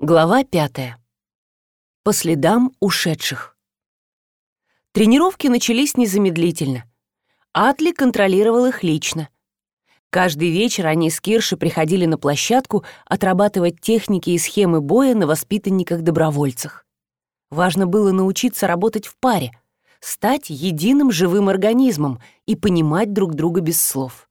Глава пятая. По следам ушедших. Тренировки начались незамедлительно. Атли контролировал их лично. Каждый вечер они с Кирши приходили на площадку отрабатывать техники и схемы боя на воспитанниках-добровольцах. Важно было научиться работать в паре, стать единым живым организмом и понимать друг друга без слов.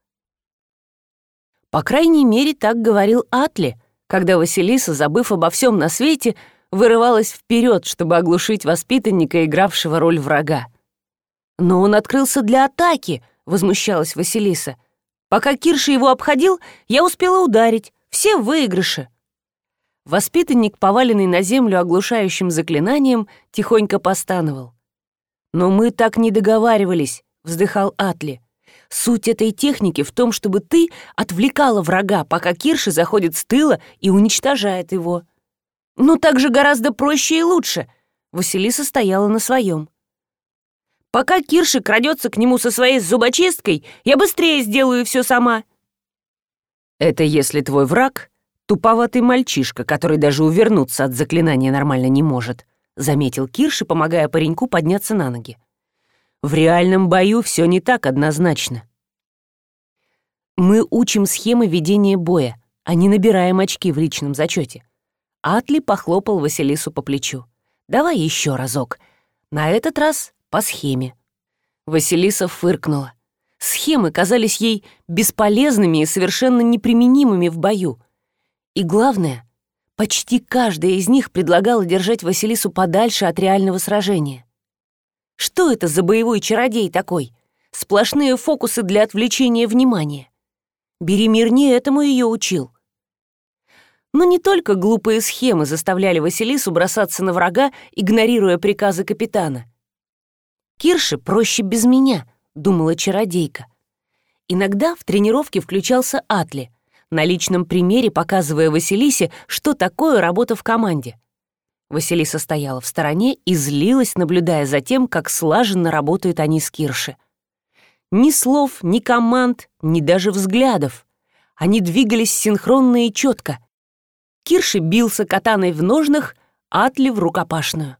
По крайней мере, так говорил Атли — когда Василиса, забыв обо всем на свете, вырывалась вперед, чтобы оглушить воспитанника, игравшего роль врага. «Но он открылся для атаки», — возмущалась Василиса. «Пока Кирша его обходил, я успела ударить. Все выигрыши». Воспитанник, поваленный на землю оглушающим заклинанием, тихонько постановал. «Но мы так не договаривались», — вздыхал Атли. Суть этой техники в том, чтобы ты отвлекала врага, пока Кирши заходит с тыла и уничтожает его. Ну, так же гораздо проще и лучше. Василиса стояла на своем. Пока Кирши крадется к нему со своей зубочисткой, я быстрее сделаю все сама. Это если твой враг — туповатый мальчишка, который даже увернуться от заклинания нормально не может, заметил Кирши, помогая пареньку подняться на ноги. В реальном бою все не так однозначно. Мы учим схемы ведения боя, а не набираем очки в личном зачете. Атли похлопал Василису по плечу. «Давай еще разок. На этот раз по схеме». Василиса фыркнула. Схемы казались ей бесполезными и совершенно неприменимыми в бою. И главное, почти каждая из них предлагала держать Василису подальше от реального сражения. Что это за боевой чародей такой? Сплошные фокусы для отвлечения внимания. Беремир не этому ее учил. Но не только глупые схемы заставляли Василису бросаться на врага, игнорируя приказы капитана. «Кирше проще без меня», — думала чародейка. Иногда в тренировке включался Атли, на личном примере показывая Василисе, что такое работа в команде — Василиса стояла в стороне и злилась, наблюдая за тем, как слаженно работают они с Кирши. Ни слов, ни команд, ни даже взглядов. Они двигались синхронно и четко. Кирши бился катаной в ножнах, Атли в рукопашную.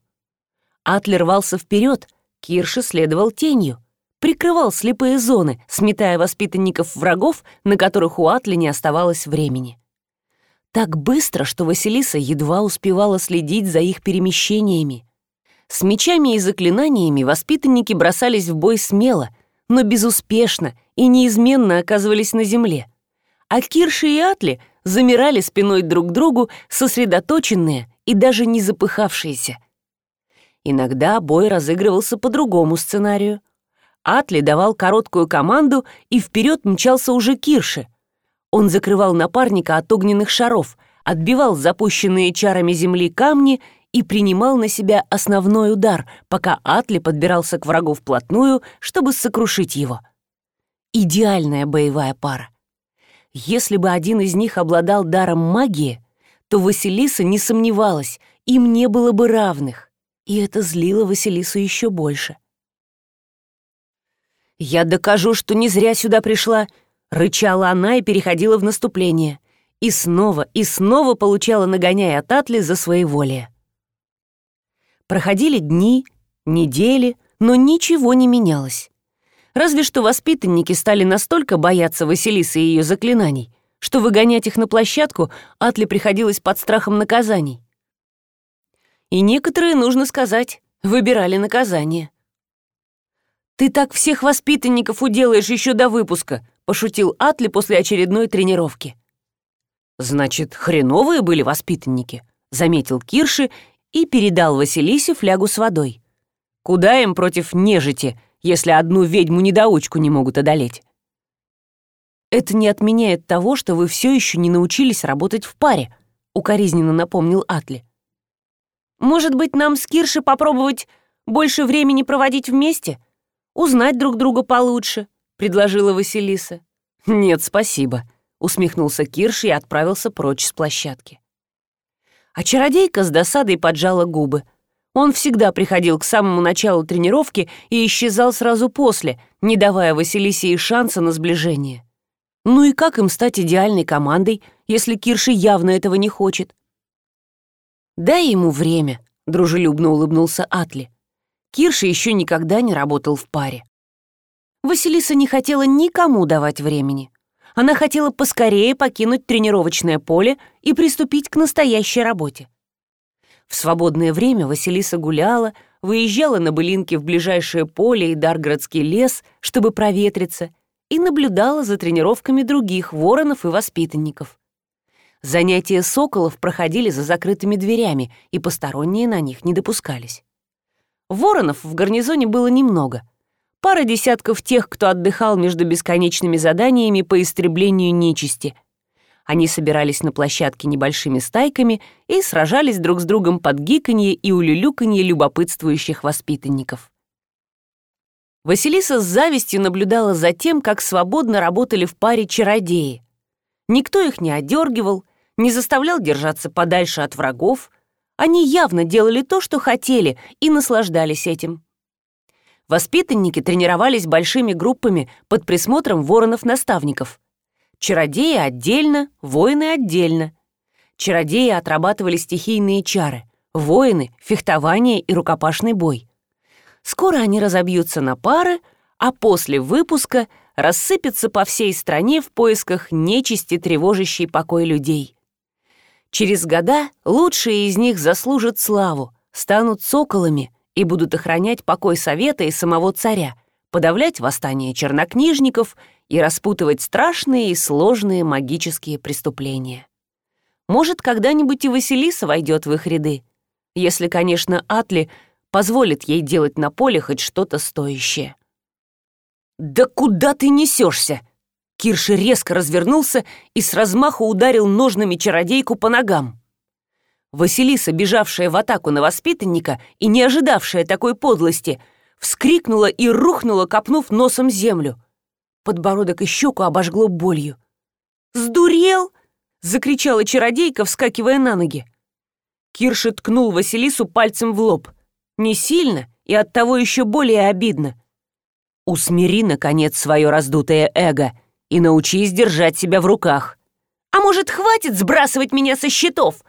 Атли рвался вперед, Кирши следовал тенью, прикрывал слепые зоны, сметая воспитанников врагов, на которых у Атли не оставалось времени так быстро, что Василиса едва успевала следить за их перемещениями. С мечами и заклинаниями воспитанники бросались в бой смело, но безуспешно и неизменно оказывались на земле. А Кирши и Атли замирали спиной друг к другу, сосредоточенные и даже не запыхавшиеся. Иногда бой разыгрывался по другому сценарию. Атли давал короткую команду, и вперед мчался уже Кирши — он закрывал напарника от огненных шаров, отбивал запущенные чарами земли камни и принимал на себя основной удар, пока Атли подбирался к врагу вплотную, чтобы сокрушить его. Идеальная боевая пара. Если бы один из них обладал даром магии, то Василиса не сомневалась, им не было бы равных. И это злило Василису еще больше. «Я докажу, что не зря сюда пришла», Рычала она и переходила в наступление. И снова, и снова получала нагоняя от Атли за своеволие. Проходили дни, недели, но ничего не менялось. Разве что воспитанники стали настолько бояться Василисы и ее заклинаний, что выгонять их на площадку Атли приходилось под страхом наказаний. И некоторые, нужно сказать, выбирали наказание. «Ты так всех воспитанников уделаешь еще до выпуска», пошутил Атли после очередной тренировки. «Значит, хреновые были воспитанники», — заметил Кирши и передал Василисе флягу с водой. «Куда им против нежити, если одну ведьму-недоучку не могут одолеть?» «Это не отменяет того, что вы все еще не научились работать в паре», — укоризненно напомнил Атли. «Может быть, нам с Кирши попробовать больше времени проводить вместе? Узнать друг друга получше?» Предложила Василиса. «Нет, спасибо», — усмехнулся Кирш и отправился прочь с площадки. А чародейка с досадой поджала губы. Он всегда приходил к самому началу тренировки и исчезал сразу после, не давая Василисе и шанса на сближение. Ну и как им стать идеальной командой, если Кирши явно этого не хочет? «Дай ему время», — дружелюбно улыбнулся Атли. Кирша еще никогда не работал в паре. Василиса не хотела никому давать времени. Она хотела поскорее покинуть тренировочное поле и приступить к настоящей работе. В свободное время Василиса гуляла, выезжала на былинки в ближайшее поле и Даргородский лес, чтобы проветриться, и наблюдала за тренировками других воронов и воспитанников. Занятия соколов проходили за закрытыми дверями, и посторонние на них не допускались. Воронов в гарнизоне было немного. Пара десятков тех, кто отдыхал между бесконечными заданиями по истреблению нечисти. Они собирались на площадке небольшими стайками и сражались друг с другом под гиканье и улюлюканье любопытствующих воспитанников. Василиса с завистью наблюдала за тем, как свободно работали в паре чародеи. Никто их не одергивал, не заставлял держаться подальше от врагов, они явно делали то, что хотели, и наслаждались этим. Воспитанники тренировались большими группами под присмотром воронов-наставников. Чародеи отдельно, воины отдельно. Чародеи отрабатывали стихийные чары, воины — фехтование и рукопашный бой. Скоро они разобьются на пары, а после выпуска рассыпятся по всей стране в поисках нечисти, тревожащей покой людей. Через года лучшие из них заслужат славу, станут соколами и будут охранять покой совета и самого царя, подавлять восстание чернокнижников и распутывать страшные и сложные магические преступления. Может, когда-нибудь и Василиса войдет в их ряды, если, конечно, Атли позволит ей делать на поле хоть что-то стоящее. «Да куда ты несешься?» Кирши резко развернулся и с размаху ударил ножными чародейку по ногам. Василиса, бежавшая в атаку на воспитанника и не ожидавшая такой подлости, вскрикнула и рухнула, копнув носом землю. Подбородок и щеку обожгло болью. «Сдурел!» — закричала чародейка, вскакивая на ноги. Кирши ткнул Василису пальцем в лоб. Не сильно и оттого еще более обидно. «Усмири, наконец, свое раздутое эго!» и научись держать себя в руках. А может, хватит сбрасывать меня со счетов?»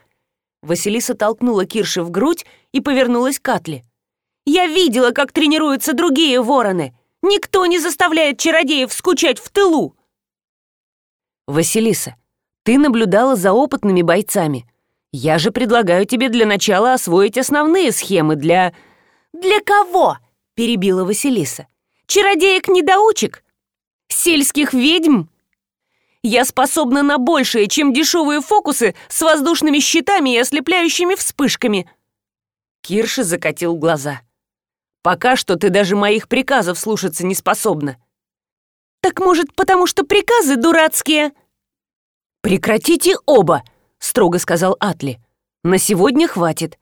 Василиса толкнула Кирши в грудь и повернулась к Атле. «Я видела, как тренируются другие вороны. Никто не заставляет чародеев скучать в тылу!» «Василиса, ты наблюдала за опытными бойцами. Я же предлагаю тебе для начала освоить основные схемы для...» «Для кого?» — перебила Василиса. «Чародеек-недоучек? Сельских ведьм? Я способна на большее, чем дешевые фокусы с воздушными щитами и ослепляющими вспышками. Кирша закатил глаза. Пока что ты даже моих приказов слушаться не способна. Так может, потому что приказы дурацкие? Прекратите оба, строго сказал Атли. На сегодня хватит.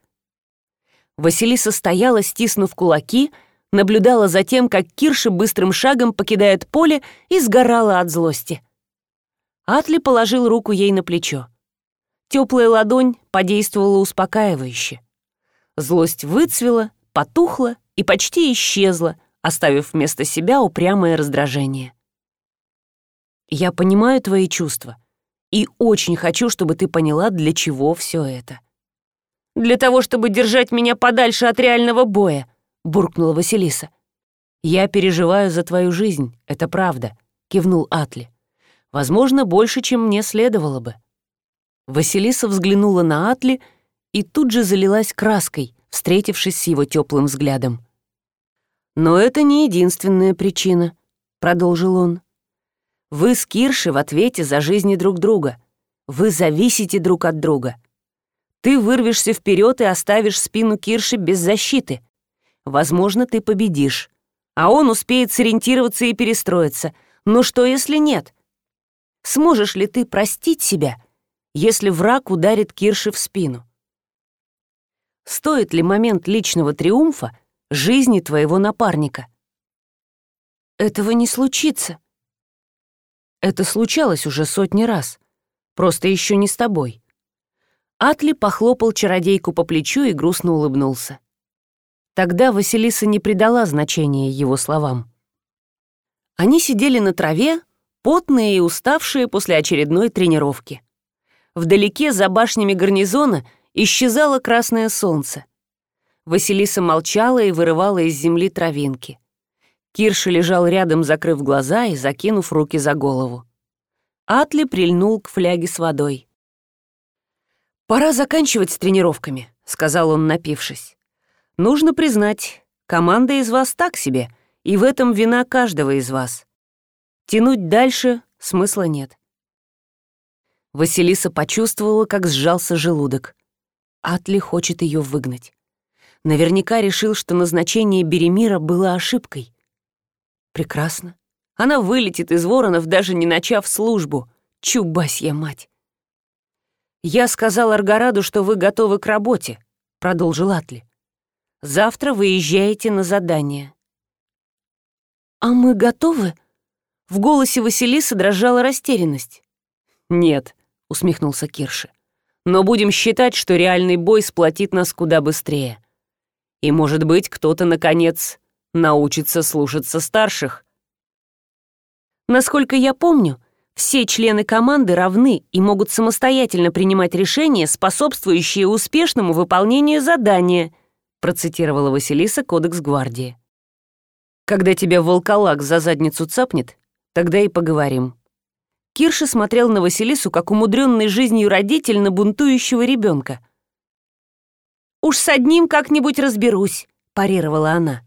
Василиса стояла, стиснув кулаки, наблюдала за тем, как Кирша быстрым шагом покидает поле и сгорала от злости. Атли положил руку ей на плечо. Теплая ладонь подействовала успокаивающе. Злость выцвела, потухла и почти исчезла, оставив вместо себя упрямое раздражение. «Я понимаю твои чувства и очень хочу, чтобы ты поняла, для чего все это. Для того, чтобы держать меня подальше от реального боя», буркнула Василиса. «Я переживаю за твою жизнь, это правда», — кивнул Атли. «Возможно, больше, чем мне следовало бы». Василиса взглянула на Атли и тут же залилась краской, встретившись с его теплым взглядом. «Но это не единственная причина», — продолжил он. «Вы с Киршей в ответе за жизни друг друга. Вы зависите друг от друга. Ты вырвешься вперед и оставишь спину Кирши без защиты. Возможно, ты победишь. А он успеет сориентироваться и перестроиться. Но что, если нет? Сможешь ли ты простить себя, если враг ударит Кирши в спину? Стоит ли момент личного триумфа жизни твоего напарника? Этого не случится. Это случалось уже сотни раз. Просто еще не с тобой. Атли похлопал чародейку по плечу и грустно улыбнулся. Тогда Василиса не придала значения его словам. Они сидели на траве, потные и уставшие после очередной тренировки. Вдалеке, за башнями гарнизона, исчезало красное солнце. Василиса молчала и вырывала из земли травинки. Кирша лежал рядом, закрыв глаза и закинув руки за голову. Атли прильнул к фляге с водой. «Пора заканчивать с тренировками», — сказал он, напившись. «Нужно признать, команда из вас так себе, и в этом вина каждого из вас. Тянуть дальше смысла нет». Василиса почувствовала, как сжался желудок. Атли хочет ее выгнать. Наверняка решил, что назначение Беремира было ошибкой. Прекрасно. Она вылетит из воронов, даже не начав службу. Чубасья мать. «Я сказал Аргораду, что вы готовы к работе», — продолжил Атли. «Завтра выезжаете на задание». «А мы готовы?» В голосе Василисы дрожала растерянность. «Нет», — усмехнулся Кирши. «Но будем считать, что реальный бой сплотит нас куда быстрее. И, может быть, кто-то, наконец, научится слушаться старших». Насколько я помню, все члены команды равны и могут самостоятельно принимать решения, способствующие успешному выполнению задания, процитировала Василиса Кодекс Гвардии. Когда тебя волколак за задницу цапнет, тогда и поговорим. Кирша смотрел на Василису, как умудренный жизнью родитель на бунтующего ребенка. «Уж с одним как-нибудь разберусь», — парировала она.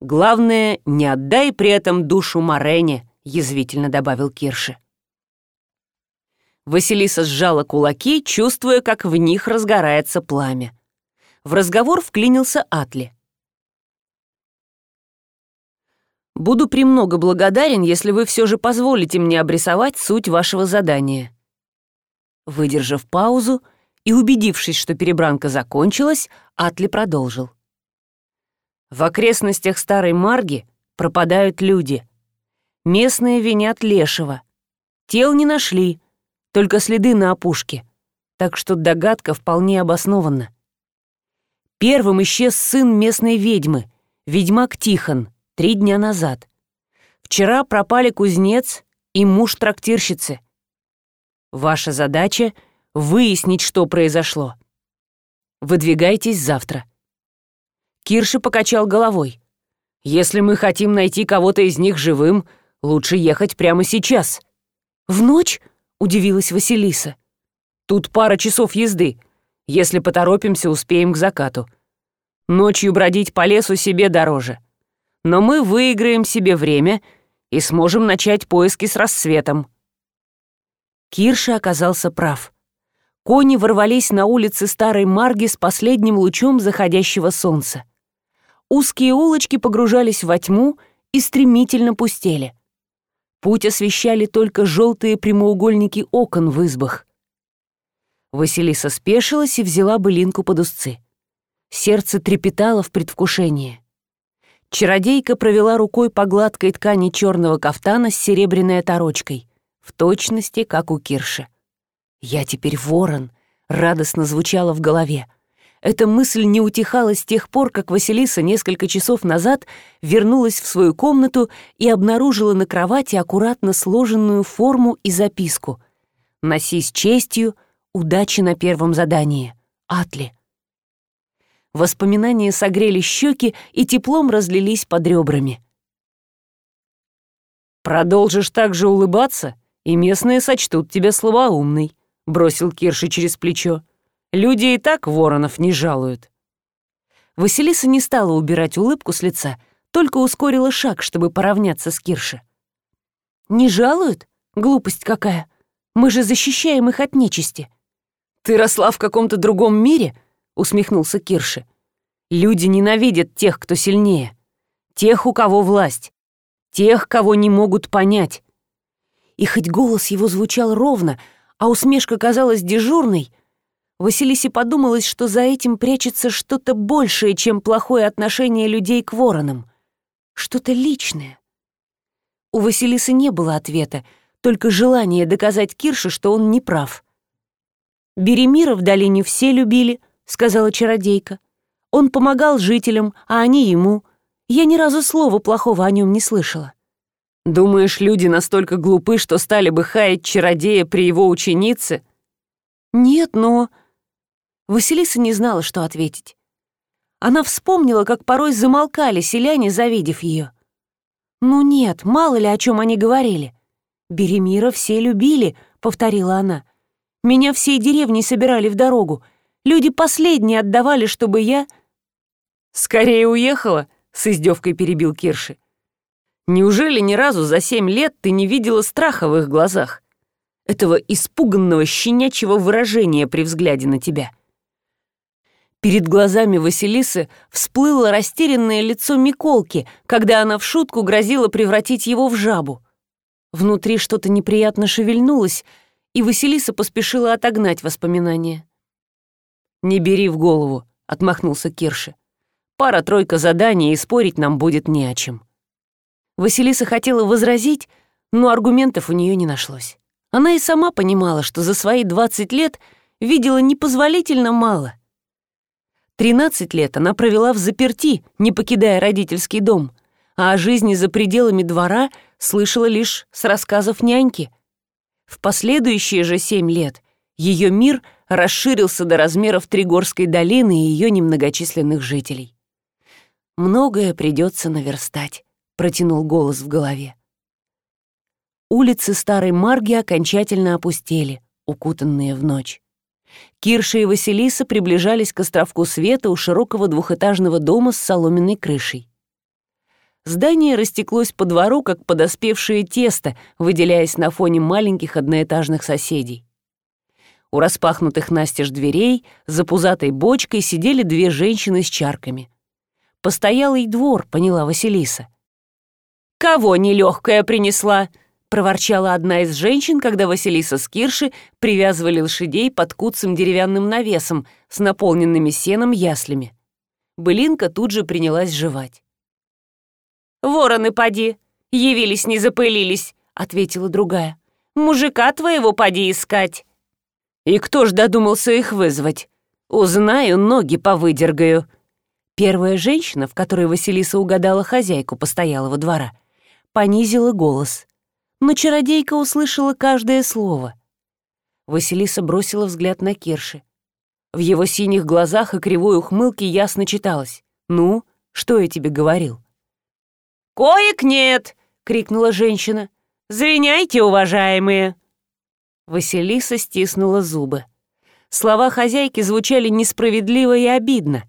«Главное, не отдай при этом душу Марене», — язвительно добавил Кирши. Василиса сжала кулаки, чувствуя, как в них разгорается пламя. В разговор вклинился Атли. «Буду премного благодарен, если вы все же позволите мне обрисовать суть вашего задания». Выдержав паузу и убедившись, что перебранка закончилась, Атли продолжил. «В окрестностях Старой Марги пропадают люди. Местные винят Лешего. Тел не нашли, только следы на опушке, так что догадка вполне обоснована. Первым исчез сын местной ведьмы, ведьмак Тихон, три дня назад. Вчера пропали кузнец и муж трактирщицы. Ваша задача — выяснить, что произошло. Выдвигайтесь завтра. Кирши покачал головой. Если мы хотим найти кого-то из них живым — Лучше ехать прямо сейчас». «В ночь?» — удивилась Василиса. «Тут пара часов езды. Если поторопимся, успеем к закату. Ночью бродить по лесу себе дороже. Но мы выиграем себе время и сможем начать поиски с рассветом». Кирша оказался прав. Кони ворвались на улицы Старой Марги с последним лучом заходящего солнца. Узкие улочки погружались во тьму и стремительно пустели. Путь освещали только желтые прямоугольники окон в избах. Василиса спешилась и взяла былинку под узцы. Сердце трепетало в предвкушении. Чародейка провела рукой по гладкой ткани черного кафтана с серебряной оторочкой, в точности, как у Кирши. «Я теперь ворон», — радостно звучало в голове. Эта мысль не утихала с тех пор, как Василиса несколько часов назад вернулась в свою комнату и обнаружила на кровати аккуратно сложенную форму и записку. «Носи с честью, удачи на первом задании. Атли». Воспоминания согрели щеки и теплом разлились под ребрами. «Продолжишь так же улыбаться, и местные сочтут тебя слабоумной», — бросил Кирши через плечо. Люди и так воронов не жалуют». Василиса не стала убирать улыбку с лица, только ускорила шаг, чтобы поравняться с Кирше. «Не жалуют? Глупость какая! Мы же защищаем их от нечисти!» «Ты росла в каком-то другом мире?» — усмехнулся Кирше. «Люди ненавидят тех, кто сильнее, тех, у кого власть, тех, кого не могут понять». И хоть голос его звучал ровно, а усмешка казалась дежурной, Василисе подумалось, что за этим прячется что-то большее, чем плохое отношение людей к воронам. Что-то личное. У Василисы не было ответа, только желание доказать Кирше, что он не прав. «Беремира в долине все любили», — сказала чародейка. «Он помогал жителям, а они ему. Я ни разу слова плохого о нем не слышала». «Думаешь, люди настолько глупы, что стали бы хаять чародея при его ученице?» «Нет, но...» Василиса не знала, что ответить. Она вспомнила, как порой замолкали селяне, завидев ее. «Ну нет, мало ли о чем они говорили. Беремира все любили», — повторила она. «Меня всей деревней собирали в дорогу. Люди последние отдавали, чтобы я...» «Скорее уехала», — с издевкой перебил Кирши. «Неужели ни разу за семь лет ты не видела страха в их глазах? Этого испуганного щенячьего выражения при взгляде на тебя?» Перед глазами Василисы всплыло растерянное лицо Миколки, когда она в шутку грозила превратить его в жабу. Внутри что-то неприятно шевельнулось, и Василиса поспешила отогнать воспоминания. «Не бери в голову», — отмахнулся Кирши. «Пара-тройка заданий, и спорить нам будет не о чем». Василиса хотела возразить, но аргументов у нее не нашлось. Она и сама понимала, что за свои 20 лет видела непозволительно мало. 13 лет она провела в заперти, не покидая родительский дом, а о жизни за пределами двора слышала лишь с рассказов няньки. В последующие же семь лет ее мир расширился до размеров Тригорской долины и ее немногочисленных жителей. «Многое придется наверстать», — протянул голос в голове. Улицы Старой Марги окончательно опустели, укутанные в ночь. Кирша и Василиса приближались к островку света у широкого двухэтажного дома с соломенной крышей. Здание растеклось по двору, как подоспевшее тесто, выделяясь на фоне маленьких одноэтажных соседей. У распахнутых настежь дверей за пузатой бочкой сидели две женщины с чарками. «Постоялый двор», — поняла Василиса. «Кого нелегкая принесла?» проворчала одна из женщин, когда Василиса с Кирши привязывали лошадей под куцым деревянным навесом с наполненными сеном яслями. Былинка тут же принялась жевать. «Вороны, поди! Явились, не запылились!» — ответила другая. «Мужика твоего поди искать!» «И кто ж додумался их вызвать? Узнаю, ноги повыдергаю!» Первая женщина, в которой Василиса угадала хозяйку постоялого двора, понизила голос но чародейка услышала каждое слово. Василиса бросила взгляд на Кирши. В его синих глазах и кривой ухмылке ясно читалось. «Ну, что я тебе говорил?» «Коек нет!» — крикнула женщина. «Звиняйте, уважаемые!» Василиса стиснула зубы. Слова хозяйки звучали несправедливо и обидно.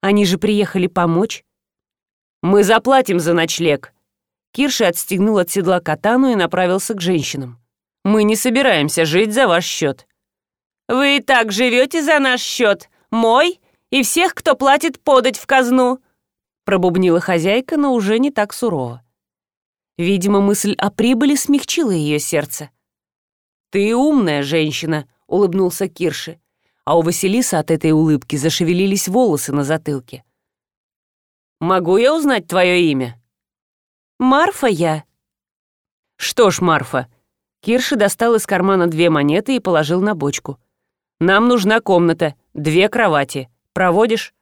Они же приехали помочь. «Мы заплатим за ночлег», Кирша отстегнул от седла катану и направился к женщинам. «Мы не собираемся жить за ваш счет». «Вы и так живете за наш счет, мой и всех, кто платит подать в казну», пробубнила хозяйка, но уже не так сурово. Видимо, мысль о прибыли смягчила ее сердце. «Ты умная женщина», — улыбнулся Кирши, а у Василиса от этой улыбки зашевелились волосы на затылке. «Могу я узнать твое имя?» «Марфа я». «Что ж, Марфа». Кирши достал из кармана две монеты и положил на бочку. «Нам нужна комната, две кровати. Проводишь?»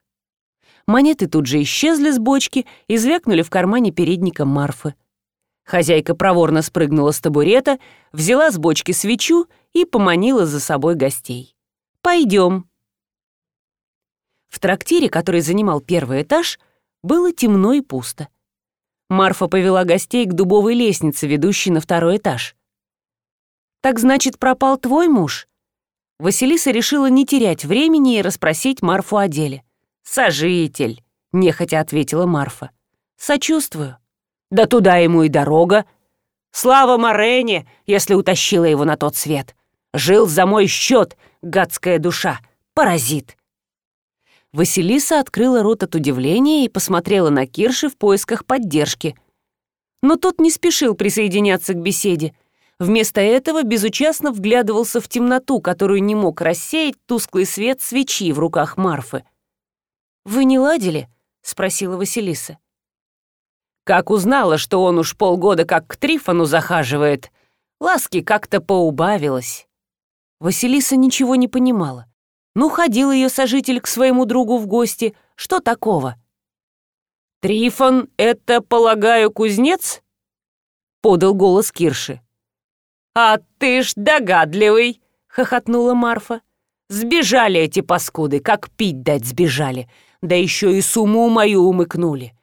Монеты тут же исчезли с бочки и звякнули в кармане передника Марфы. Хозяйка проворно спрыгнула с табурета, взяла с бочки свечу и поманила за собой гостей. «Пойдем». В трактире, который занимал первый этаж, было темно и пусто. Марфа повела гостей к дубовой лестнице, ведущей на второй этаж. «Так значит, пропал твой муж?» Василиса решила не терять времени и расспросить Марфу о деле. «Сожитель», — нехотя ответила Марфа. «Сочувствую». «Да туда ему и дорога. Слава Морене, если утащила его на тот свет. Жил за мой счет, гадская душа, паразит». Василиса открыла рот от удивления и посмотрела на Кирши в поисках поддержки. Но тот не спешил присоединяться к беседе. Вместо этого безучастно вглядывался в темноту, которую не мог рассеять тусклый свет свечи в руках Марфы. «Вы не ладили?» — спросила Василиса. «Как узнала, что он уж полгода как к Трифону захаживает, ласки как-то поубавилось». Василиса ничего не понимала. Ну, ходил ее сожитель к своему другу в гости. Что такого? «Трифон — это, полагаю, кузнец?» — подал голос Кирши. «А ты ж догадливый!» — хохотнула Марфа. Сбежали эти паскуды, как пить дать сбежали. Да еще и сумму мою умыкнули.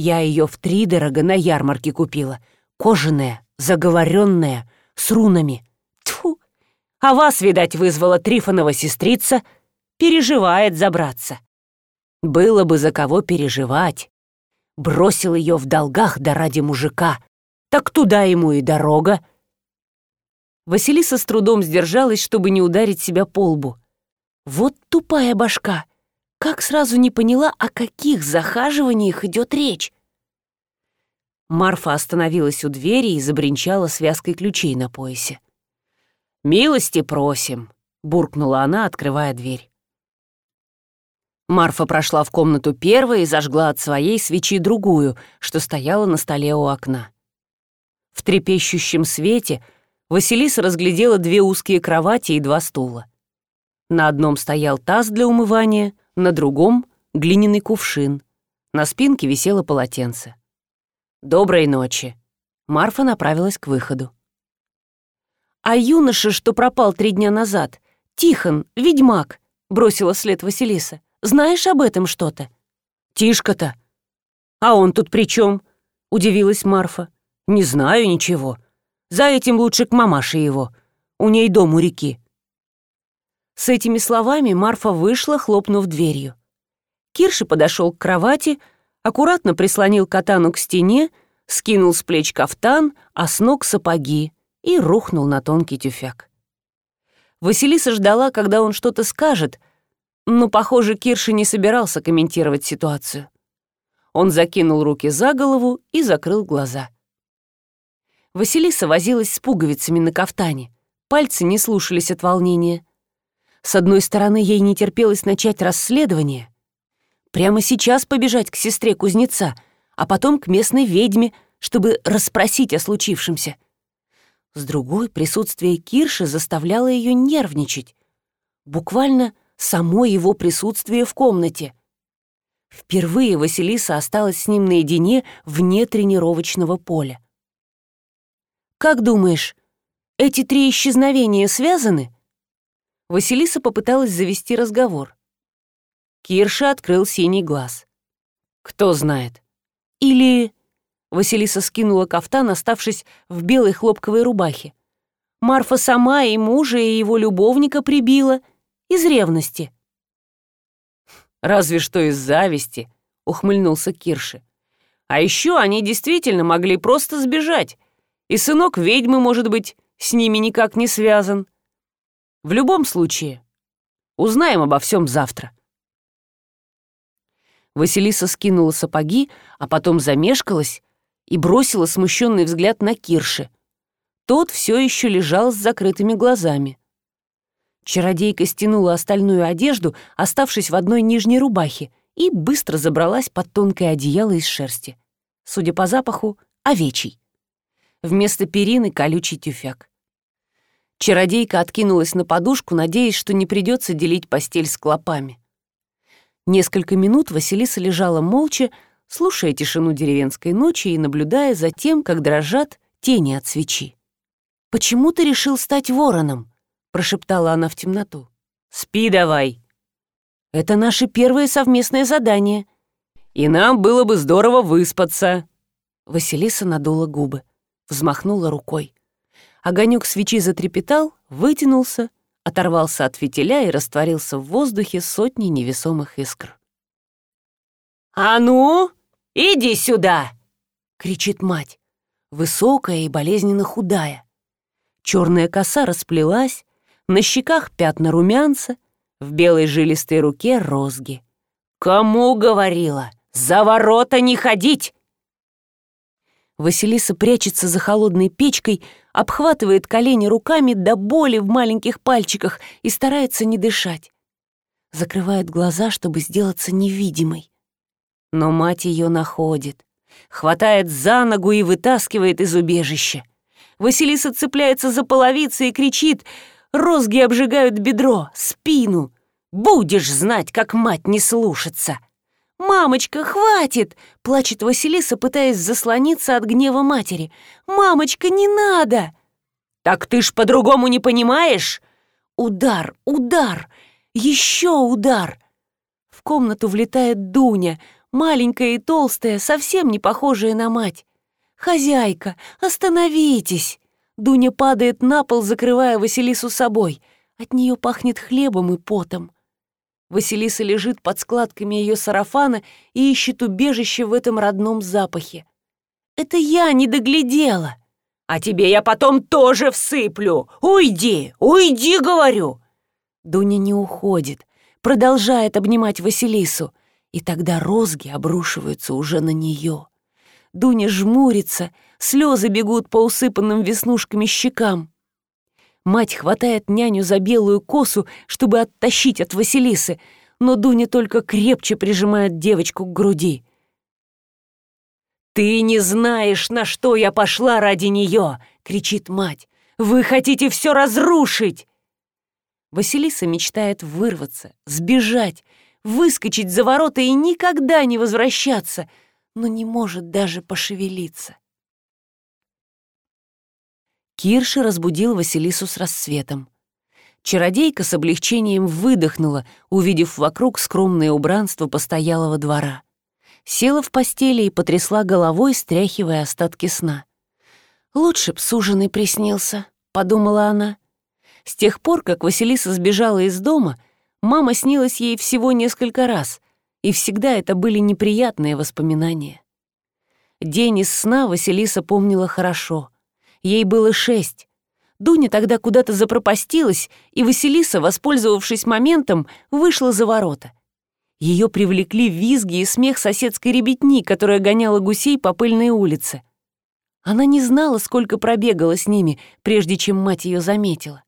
Я ее в три дорого на ярмарке купила. Кожаная, заговоренная, с рунами. Тьфу! А вас, видать, вызвала Трифонова сестрица. Переживает забраться. Было бы за кого переживать. Бросил ее в долгах да ради мужика. Так туда ему и дорога. Василиса с трудом сдержалась, чтобы не ударить себя по лбу. Вот тупая башка. Как сразу не поняла, о каких захаживаниях идет речь? Марфа остановилась у двери и забринчала связкой ключей на поясе. «Милости просим», — буркнула она, открывая дверь. Марфа прошла в комнату первой и зажгла от своей свечи другую, что стояла на столе у окна. В трепещущем свете Василиса разглядела две узкие кровати и два стула. На одном стоял таз для умывания, на другом — глиняный кувшин. На спинке висело полотенце. «Доброй ночи!» Марфа направилась к выходу. «А юноша, что пропал три дня назад, Тихон, ведьмак!» — бросила след Василиса. «Знаешь об этом что-то?» «Тишка-то!» «А он тут при чем? удивилась Марфа. «Не знаю ничего. За этим лучше к мамаше его. У ней дом у реки. С этими словами Марфа вышла, хлопнув дверью. Кирши подошел к кровати, аккуратно прислонил катану к стене, скинул с плеч кафтан, а с ног сапоги и рухнул на тонкий тюфяк. Василиса ждала, когда он что-то скажет, но, похоже, Кирши не собирался комментировать ситуацию. Он закинул руки за голову и закрыл глаза. Василиса возилась с пуговицами на кафтане. Пальцы не слушались от волнения. С одной стороны, ей не терпелось начать расследование. Прямо сейчас побежать к сестре кузнеца, а потом к местной ведьме, чтобы расспросить о случившемся. С другой, присутствие Кирши заставляло ее нервничать. Буквально само его присутствие в комнате. Впервые Василиса осталась с ним наедине вне тренировочного поля. «Как думаешь, эти три исчезновения связаны?» Василиса попыталась завести разговор. Кирша открыл синий глаз. «Кто знает?» «Или...» Василиса скинула кафтан, оставшись в белой хлопковой рубахе. «Марфа сама и мужа, и его любовника прибила. Из ревности». «Разве что из зависти», — ухмыльнулся Кирши. «А еще они действительно могли просто сбежать, и сынок ведьмы, может быть, с ними никак не связан. В любом случае, узнаем обо всем завтра. Василиса скинула сапоги, а потом замешкалась и бросила смущенный взгляд на Кирши. Тот все еще лежал с закрытыми глазами. Чародейка стянула остальную одежду, оставшись в одной нижней рубахе, и быстро забралась под тонкое одеяло из шерсти. Судя по запаху, овечий. Вместо перины колючий тюфяк. Чародейка откинулась на подушку, надеясь, что не придется делить постель с клопами. Несколько минут Василиса лежала молча, слушая тишину деревенской ночи и наблюдая за тем, как дрожат тени от свечи. «Почему ты решил стать вороном?» — прошептала она в темноту. «Спи давай!» «Это наше первое совместное задание». «И нам было бы здорово выспаться!» Василиса надула губы, взмахнула рукой. Огонек свечи затрепетал, вытянулся, оторвался от фитиля и растворился в воздухе сотни невесомых искр. «А ну, иди сюда!» — кричит мать, высокая и болезненно худая. Черная коса расплелась, на щеках пятна румянца, в белой жилистой руке розги. «Кому говорила? За ворота не ходить!» Василиса прячется за холодной печкой, обхватывает колени руками до боли в маленьких пальчиках и старается не дышать. Закрывает глаза, чтобы сделаться невидимой. Но мать ее находит, хватает за ногу и вытаскивает из убежища. Василиса цепляется за половицы и кричит «Розги обжигают бедро, спину! Будешь знать, как мать не слушаться!» «Мамочка, хватит!» — плачет Василиса, пытаясь заслониться от гнева матери. «Мамочка, не надо!» «Так ты ж по-другому не понимаешь!» Удар, удар! Еще удар! В комнату влетает Дуня, маленькая и толстая, совсем не похожая на мать. «Хозяйка, остановитесь!» Дуня падает на пол, закрывая Василису собой. От нее пахнет хлебом и потом. Василиса лежит под складками ее сарафана и ищет убежище в этом родном запахе. «Это я не доглядела!» «А тебе я потом тоже всыплю! Уйди! Уйди, говорю!» Дуня не уходит, продолжает обнимать Василису, и тогда розги обрушиваются уже на нее. Дуня жмурится, слезы бегут по усыпанным веснушками щекам. Мать хватает няню за белую косу, чтобы оттащить от Василисы, но Дуня только крепче прижимает девочку к груди. «Ты не знаешь, на что я пошла ради нее!» — кричит мать. «Вы хотите все разрушить!» Василиса мечтает вырваться, сбежать, выскочить за ворота и никогда не возвращаться, но не может даже пошевелиться. Кирша разбудил Василису с рассветом. Чародейка с облегчением выдохнула, увидев вокруг скромное убранство постоялого двора. Села в постели и потрясла головой, стряхивая остатки сна. «Лучше б суженый приснился», — подумала она. С тех пор, как Василиса сбежала из дома, мама снилась ей всего несколько раз, и всегда это были неприятные воспоминания. День из сна Василиса помнила хорошо — Ей было шесть. Дуня тогда куда-то запропастилась, и Василиса, воспользовавшись моментом, вышла за ворота. Ее привлекли визги и смех соседской ребятни, которая гоняла гусей по пыльной улице. Она не знала, сколько пробегала с ними, прежде чем мать ее заметила.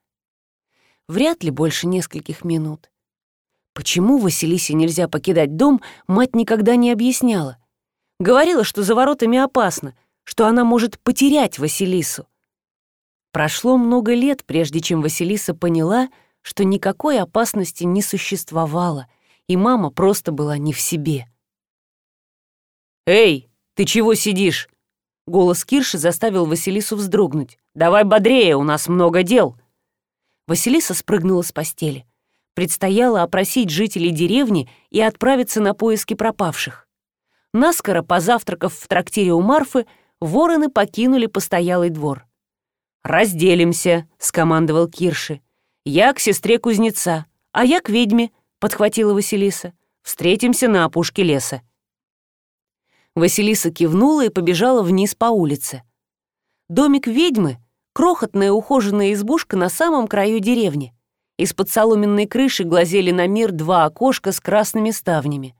Вряд ли больше нескольких минут. Почему Василисе нельзя покидать дом, мать никогда не объясняла. Говорила, что за воротами опасно — что она может потерять Василису. Прошло много лет, прежде чем Василиса поняла, что никакой опасности не существовало, и мама просто была не в себе. «Эй, ты чего сидишь?» Голос Кирши заставил Василису вздрогнуть. «Давай бодрее, у нас много дел!» Василиса спрыгнула с постели. Предстояло опросить жителей деревни и отправиться на поиски пропавших. Наскоро позавтракав в трактире у Марфы, вороны покинули постоялый двор. «Разделимся», — скомандовал Кирши. «Я к сестре кузнеца, а я к ведьме», — подхватила Василиса. «Встретимся на опушке леса». Василиса кивнула и побежала вниз по улице. Домик ведьмы — крохотная ухоженная избушка на самом краю деревни. Из-под соломенной крыши глазели на мир два окошка с красными ставнями.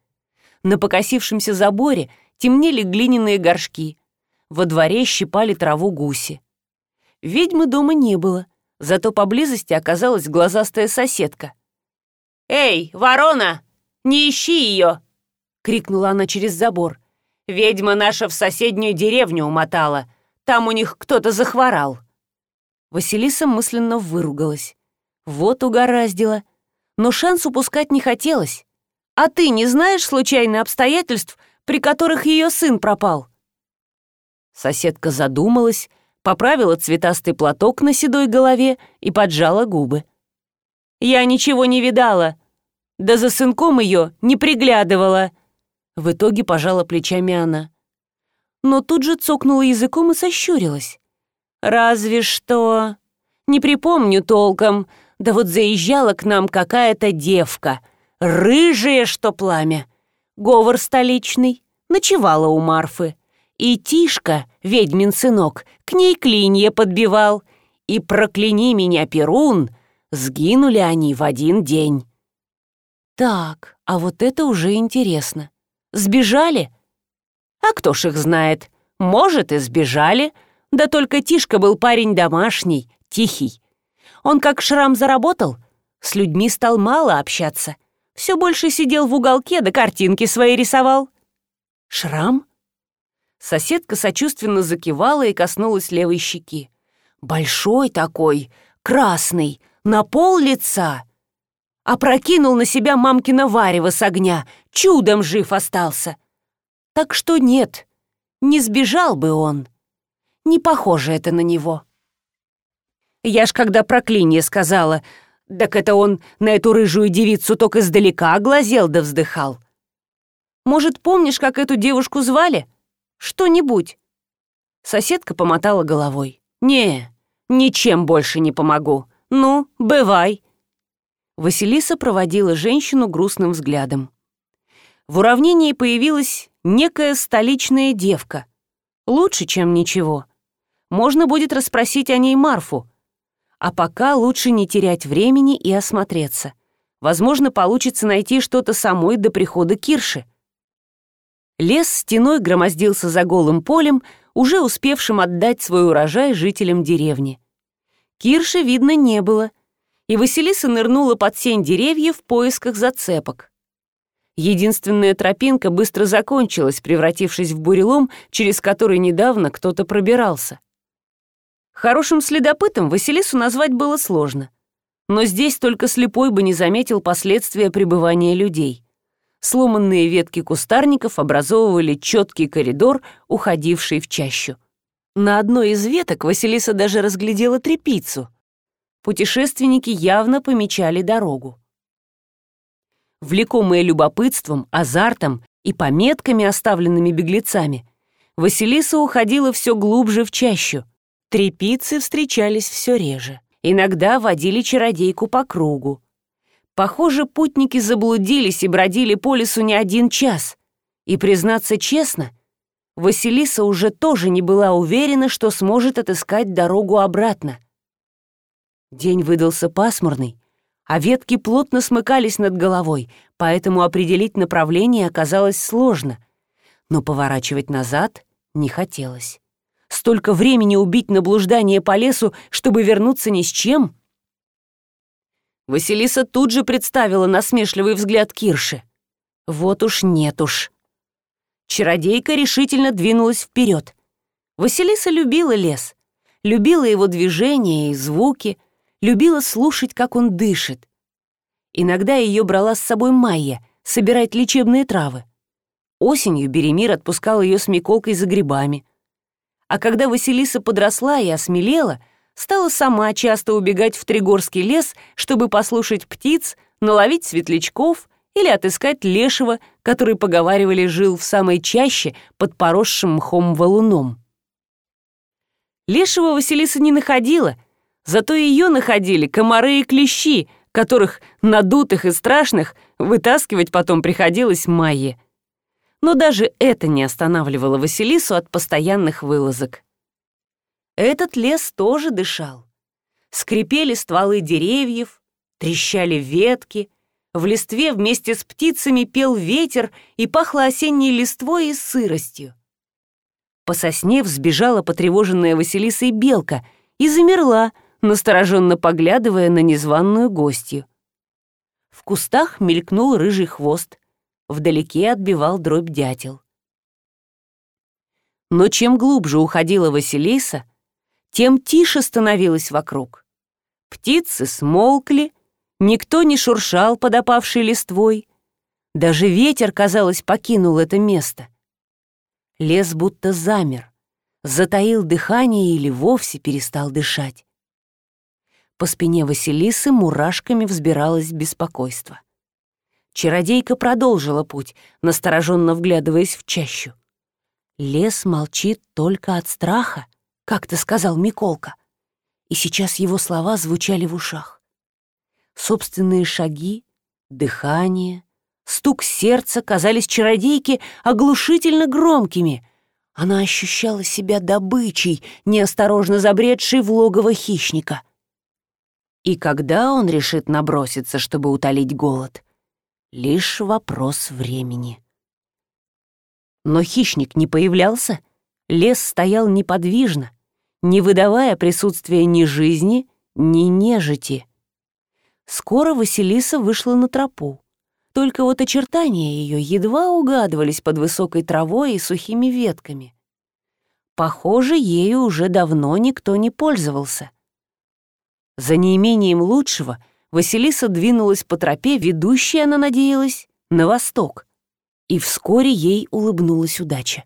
На покосившемся заборе темнели глиняные горшки, во дворе щипали траву гуси. Ведьмы дома не было, зато поблизости оказалась глазастая соседка. «Эй, ворона, не ищи ее!» — крикнула она через забор. «Ведьма наша в соседнюю деревню умотала. Там у них кто-то захворал». Василиса мысленно выругалась. Вот угораздило. Но шанс упускать не хотелось. А ты не знаешь случайно обстоятельств, при которых ее сын пропал? Соседка задумалась, поправила цветастый платок на седой голове и поджала губы. «Я ничего не видала, да за сынком ее не приглядывала». В итоге пожала плечами она. Но тут же цокнула языком и сощурилась. «Разве что...» «Не припомню толком, да вот заезжала к нам какая-то девка, рыжая, что пламя. Говор столичный, ночевала у Марфы. И Тишка, ведьмин сынок, к ней клинья подбивал. И прокляни меня, Перун, сгинули они в один день. Так, а вот это уже интересно. Сбежали? А кто ж их знает? Может, и сбежали. Да только Тишка был парень домашний, тихий. Он как шрам заработал, с людьми стал мало общаться. Все больше сидел в уголке, да картинки свои рисовал. Шрам? Соседка сочувственно закивала и коснулась левой щеки. «Большой такой, красный, на пол лица!» Опрокинул на себя мамкино варево с огня, чудом жив остался. Так что нет, не сбежал бы он. Не похоже это на него. Я ж когда проклиние сказала, Так это он на эту рыжую девицу только издалека глазел да вздыхал. Может, помнишь, как эту девушку звали? Что-нибудь?» Соседка помотала головой. «Не, ничем больше не помогу. Ну, бывай». Василиса проводила женщину грустным взглядом. В уравнении появилась некая столичная девка. Лучше, чем ничего. Можно будет расспросить о ней Марфу, а пока лучше не терять времени и осмотреться. Возможно, получится найти что-то самой до прихода Кирши. Лес стеной громоздился за голым полем, уже успевшим отдать свой урожай жителям деревни. Кирши видно не было, и Василиса нырнула под сень деревьев в поисках зацепок. Единственная тропинка быстро закончилась, превратившись в бурелом, через который недавно кто-то пробирался. Хорошим следопытом Василису назвать было сложно. Но здесь только слепой бы не заметил последствия пребывания людей. Сломанные ветки кустарников образовывали четкий коридор, уходивший в чащу. На одной из веток Василиса даже разглядела трепицу. Путешественники явно помечали дорогу. Влекомые любопытством, азартом и пометками, оставленными беглецами, Василиса уходила все глубже в чащу, Трепицы встречались все реже. Иногда водили чародейку по кругу. Похоже, путники заблудились и бродили по лесу не один час. И, признаться честно, Василиса уже тоже не была уверена, что сможет отыскать дорогу обратно. День выдался пасмурный, а ветки плотно смыкались над головой, поэтому определить направление оказалось сложно. Но поворачивать назад не хотелось. Столько времени убить на блуждание по лесу, чтобы вернуться ни с чем? Василиса тут же представила насмешливый взгляд Кирши. Вот уж нет уж. Чародейка решительно двинулась вперед. Василиса любила лес, любила его движения и звуки, любила слушать, как он дышит. Иногда ее брала с собой Майя собирать лечебные травы. Осенью Беремир отпускал ее с Миколкой за грибами. А когда Василиса подросла и осмелела, стала сама часто убегать в Тригорский лес, чтобы послушать птиц, наловить светлячков или отыскать лешего, который, поговаривали, жил в самой чаще под поросшим мхом валуном. Лешего Василиса не находила, зато ее находили комары и клещи, которых, надутых и страшных, вытаскивать потом приходилось Майе — но даже это не останавливало Василису от постоянных вылазок. Этот лес тоже дышал. Скрипели стволы деревьев, трещали ветки, в листве вместе с птицами пел ветер и пахло осенней листвой и сыростью. По сосне взбежала потревоженная Василисой белка и замерла, настороженно поглядывая на незваную гостью. В кустах мелькнул рыжий хвост. Вдалеке отбивал дробь дятел. Но чем глубже уходила Василиса, тем тише становилось вокруг. Птицы смолкли, никто не шуршал под опавшей листвой. Даже ветер, казалось, покинул это место. Лес будто замер, затаил дыхание или вовсе перестал дышать. По спине Василисы мурашками взбиралось беспокойство. Чародейка продолжила путь, настороженно вглядываясь в чащу. «Лес молчит только от страха», — как-то сказал Миколка. И сейчас его слова звучали в ушах. Собственные шаги, дыхание, стук сердца казались чародейке оглушительно громкими. Она ощущала себя добычей, неосторожно забредшей в логово хищника. И когда он решит наброситься, чтобы утолить голод — Лишь вопрос времени. Но хищник не появлялся, лес стоял неподвижно, не выдавая присутствия ни жизни, ни нежити. Скоро Василиса вышла на тропу. Только вот очертания ее едва угадывались под высокой травой и сухими ветками. Похоже, ею уже давно никто не пользовался. За неимением лучшего — Василиса двинулась по тропе, ведущей, она надеялась, на восток. И вскоре ей улыбнулась удача.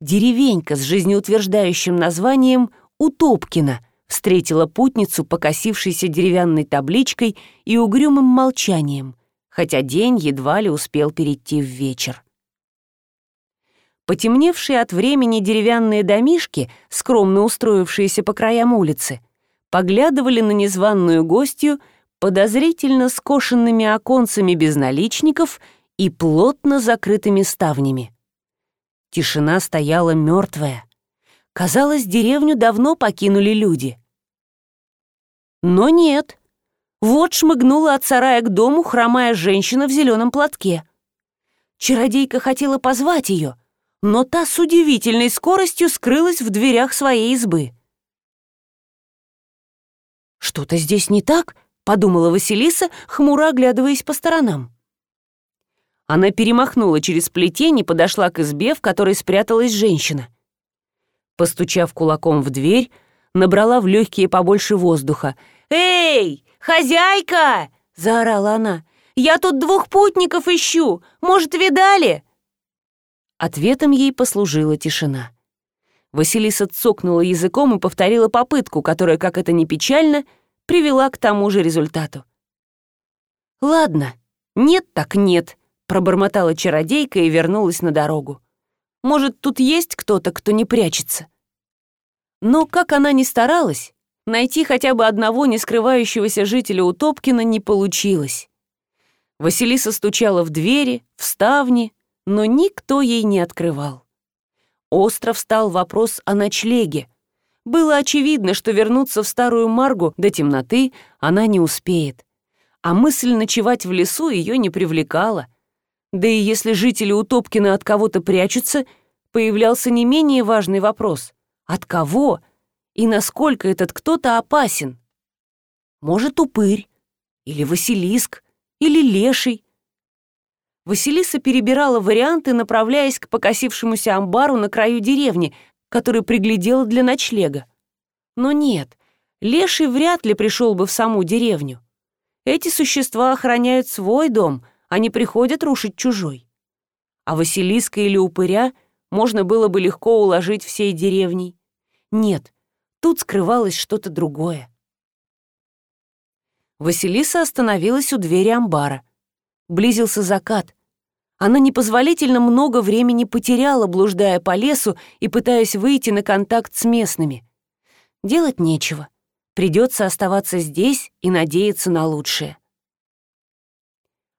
Деревенька с жизнеутверждающим названием Утопкина встретила путницу, покосившейся деревянной табличкой и угрюмым молчанием, хотя день едва ли успел перейти в вечер. Потемневшие от времени деревянные домишки, скромно устроившиеся по краям улицы, поглядывали на незваную гостью подозрительно скошенными оконцами без наличников и плотно закрытыми ставнями. Тишина стояла мертвая. Казалось, деревню давно покинули люди. Но нет. Вот шмыгнула от сарая к дому хромая женщина в зеленом платке. Чародейка хотела позвать ее, но та с удивительной скоростью скрылась в дверях своей избы. «Что-то здесь не так?» — подумала Василиса, хмуро оглядываясь по сторонам. Она перемахнула через плетень и подошла к избе, в которой спряталась женщина. Постучав кулаком в дверь, набрала в легкие побольше воздуха. «Эй, хозяйка!» — заорала она. «Я тут двух путников ищу! Может, видали?» Ответом ей послужила тишина. Василиса цокнула языком и повторила попытку, которая, как это ни печально, привела к тому же результату. «Ладно, нет так нет», — пробормотала чародейка и вернулась на дорогу. «Может, тут есть кто-то, кто не прячется?» Но, как она ни старалась, найти хотя бы одного не скрывающегося жителя Утопкина не получилось. Василиса стучала в двери, в ставни, но никто ей не открывал. Остро встал вопрос о ночлеге. Было очевидно, что вернуться в старую Маргу до темноты она не успеет. А мысль ночевать в лесу ее не привлекала. Да и если жители Утопкина от кого-то прячутся, появлялся не менее важный вопрос. От кого? И насколько этот кто-то опасен? Может, упырь? Или Василиск? Или леший? Василиса перебирала варианты, направляясь к покосившемуся амбару на краю деревни, который приглядела для ночлега. Но нет, леший вряд ли пришел бы в саму деревню. Эти существа охраняют свой дом, а не приходят рушить чужой. А Василиска или упыря можно было бы легко уложить всей деревней. Нет, тут скрывалось что-то другое. Василиса остановилась у двери амбара. Близился закат. Она непозволительно много времени потеряла, блуждая по лесу и пытаясь выйти на контакт с местными. Делать нечего. Придется оставаться здесь и надеяться на лучшее.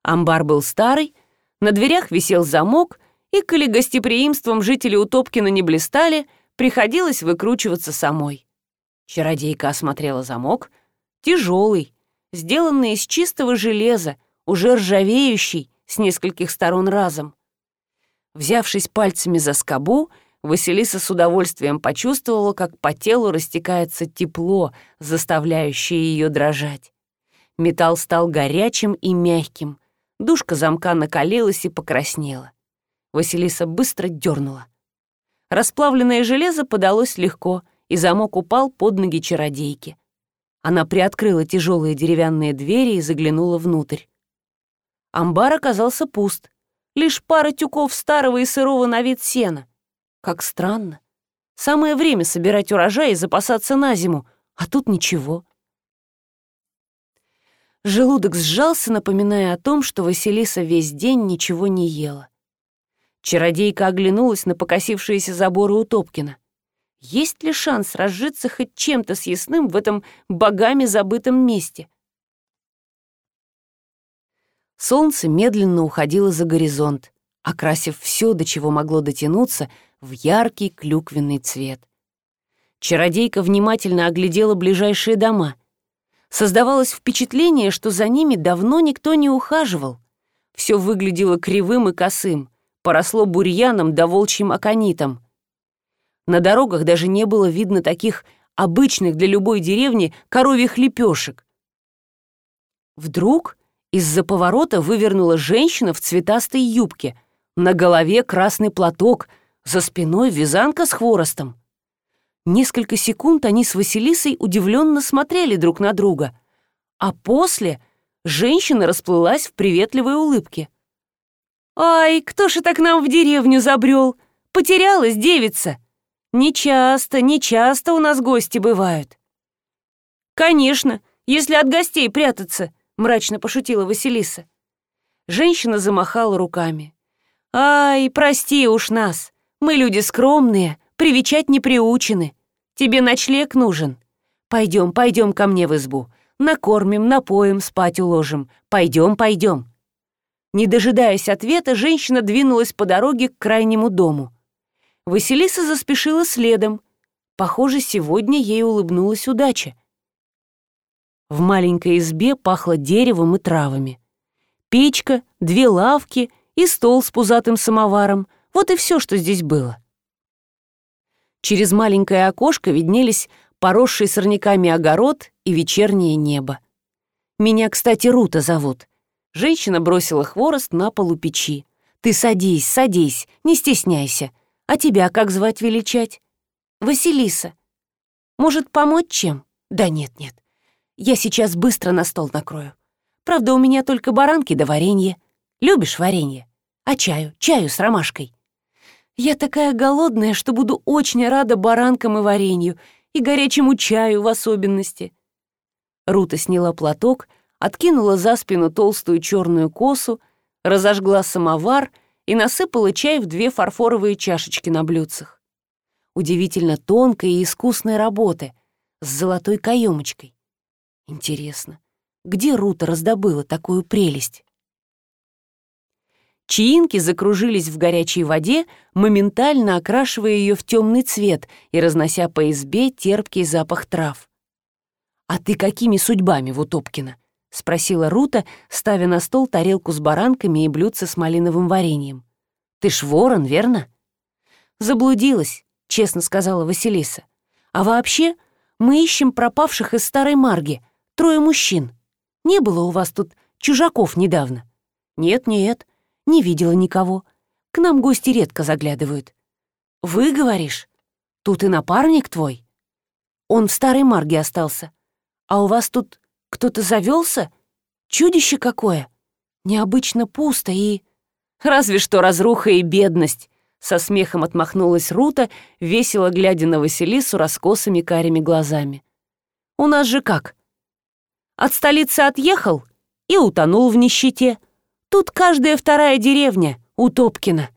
Амбар был старый, на дверях висел замок, и, коли гостеприимством жители Утопкина не блистали, приходилось выкручиваться самой. Чародейка осмотрела замок. Тяжелый, сделанный из чистого железа, уже ржавеющий, с нескольких сторон разом. Взявшись пальцами за скобу, Василиса с удовольствием почувствовала, как по телу растекается тепло, заставляющее ее дрожать. Металл стал горячим и мягким. Душка замка накалилась и покраснела. Василиса быстро дернула. Расплавленное железо подалось легко, и замок упал под ноги чародейки. Она приоткрыла тяжелые деревянные двери и заглянула внутрь. Амбар оказался пуст. Лишь пара тюков старого и сырого на вид сена. Как странно. Самое время собирать урожай и запасаться на зиму, а тут ничего. Желудок сжался, напоминая о том, что Василиса весь день ничего не ела. Чародейка оглянулась на покосившиеся заборы у Топкина. Есть ли шанс разжиться хоть чем-то съестным в этом богами забытом месте? Солнце медленно уходило за горизонт, окрасив все, до чего могло дотянуться, в яркий клюквенный цвет. Чародейка внимательно оглядела ближайшие дома. Создавалось впечатление, что за ними давно никто не ухаживал. Все выглядело кривым и косым, поросло бурьяном да волчьим аконитом. На дорогах даже не было видно таких обычных для любой деревни коровьих лепешек. Вдруг из-за поворота вывернула женщина в цветастой юбке. На голове красный платок, за спиной вязанка с хворостом. Несколько секунд они с Василисой удивленно смотрели друг на друга. А после женщина расплылась в приветливой улыбке. «Ай, кто же так нам в деревню забрел? Потерялась девица. Нечасто, нечасто у нас гости бывают». «Конечно, если от гостей прятаться», — мрачно пошутила Василиса. Женщина замахала руками. «Ай, прости уж нас. Мы люди скромные, привечать не приучены. Тебе ночлег нужен. Пойдем, пойдем ко мне в избу. Накормим, напоим, спать уложим. Пойдем, пойдем». Не дожидаясь ответа, женщина двинулась по дороге к крайнему дому. Василиса заспешила следом. Похоже, сегодня ей улыбнулась удача. В маленькой избе пахло деревом и травами. Печка, две лавки и стол с пузатым самоваром — вот и все, что здесь было. Через маленькое окошко виднелись поросший сорняками огород и вечернее небо. Меня, кстати, Рута зовут. Женщина бросила хворост на полу печи. «Ты садись, садись, не стесняйся. А тебя как звать величать?» «Василиса. Может, помочь чем?» «Да нет, нет. Я сейчас быстро на стол накрою. Правда, у меня только баранки да варенье. Любишь варенье? А чаю? Чаю с ромашкой?» Я такая голодная, что буду очень рада баранкам и варенью, и горячему чаю в особенности. Рута сняла платок, откинула за спину толстую черную косу, разожгла самовар и насыпала чай в две фарфоровые чашечки на блюдцах. Удивительно тонкой и искусной работы, с золотой каемочкой. Интересно, где Рута раздобыла такую прелесть? Чаинки закружились в горячей воде, моментально окрашивая ее в темный цвет и разнося по избе терпкий запах трав. «А ты какими судьбами, Вутопкина?» — спросила Рута, ставя на стол тарелку с баранками и блюдце с малиновым вареньем. «Ты ж ворон, верно?» «Заблудилась», — честно сказала Василиса. «А вообще, мы ищем пропавших из Старой Марги, трое мужчин. Не было у вас тут чужаков недавно?» «Нет-нет, не видела никого. К нам гости редко заглядывают. Вы, говоришь? Тут и напарник твой? Он в старой марге остался. А у вас тут кто-то завелся? Чудище какое! Необычно пусто и... Разве что разруха и бедность. Со смехом отмахнулась Рута, весело глядя на Василису раскосыми карими глазами. «У нас же как? От столицы отъехал и утонул в нищете. Тут каждая вторая деревня у Топкина.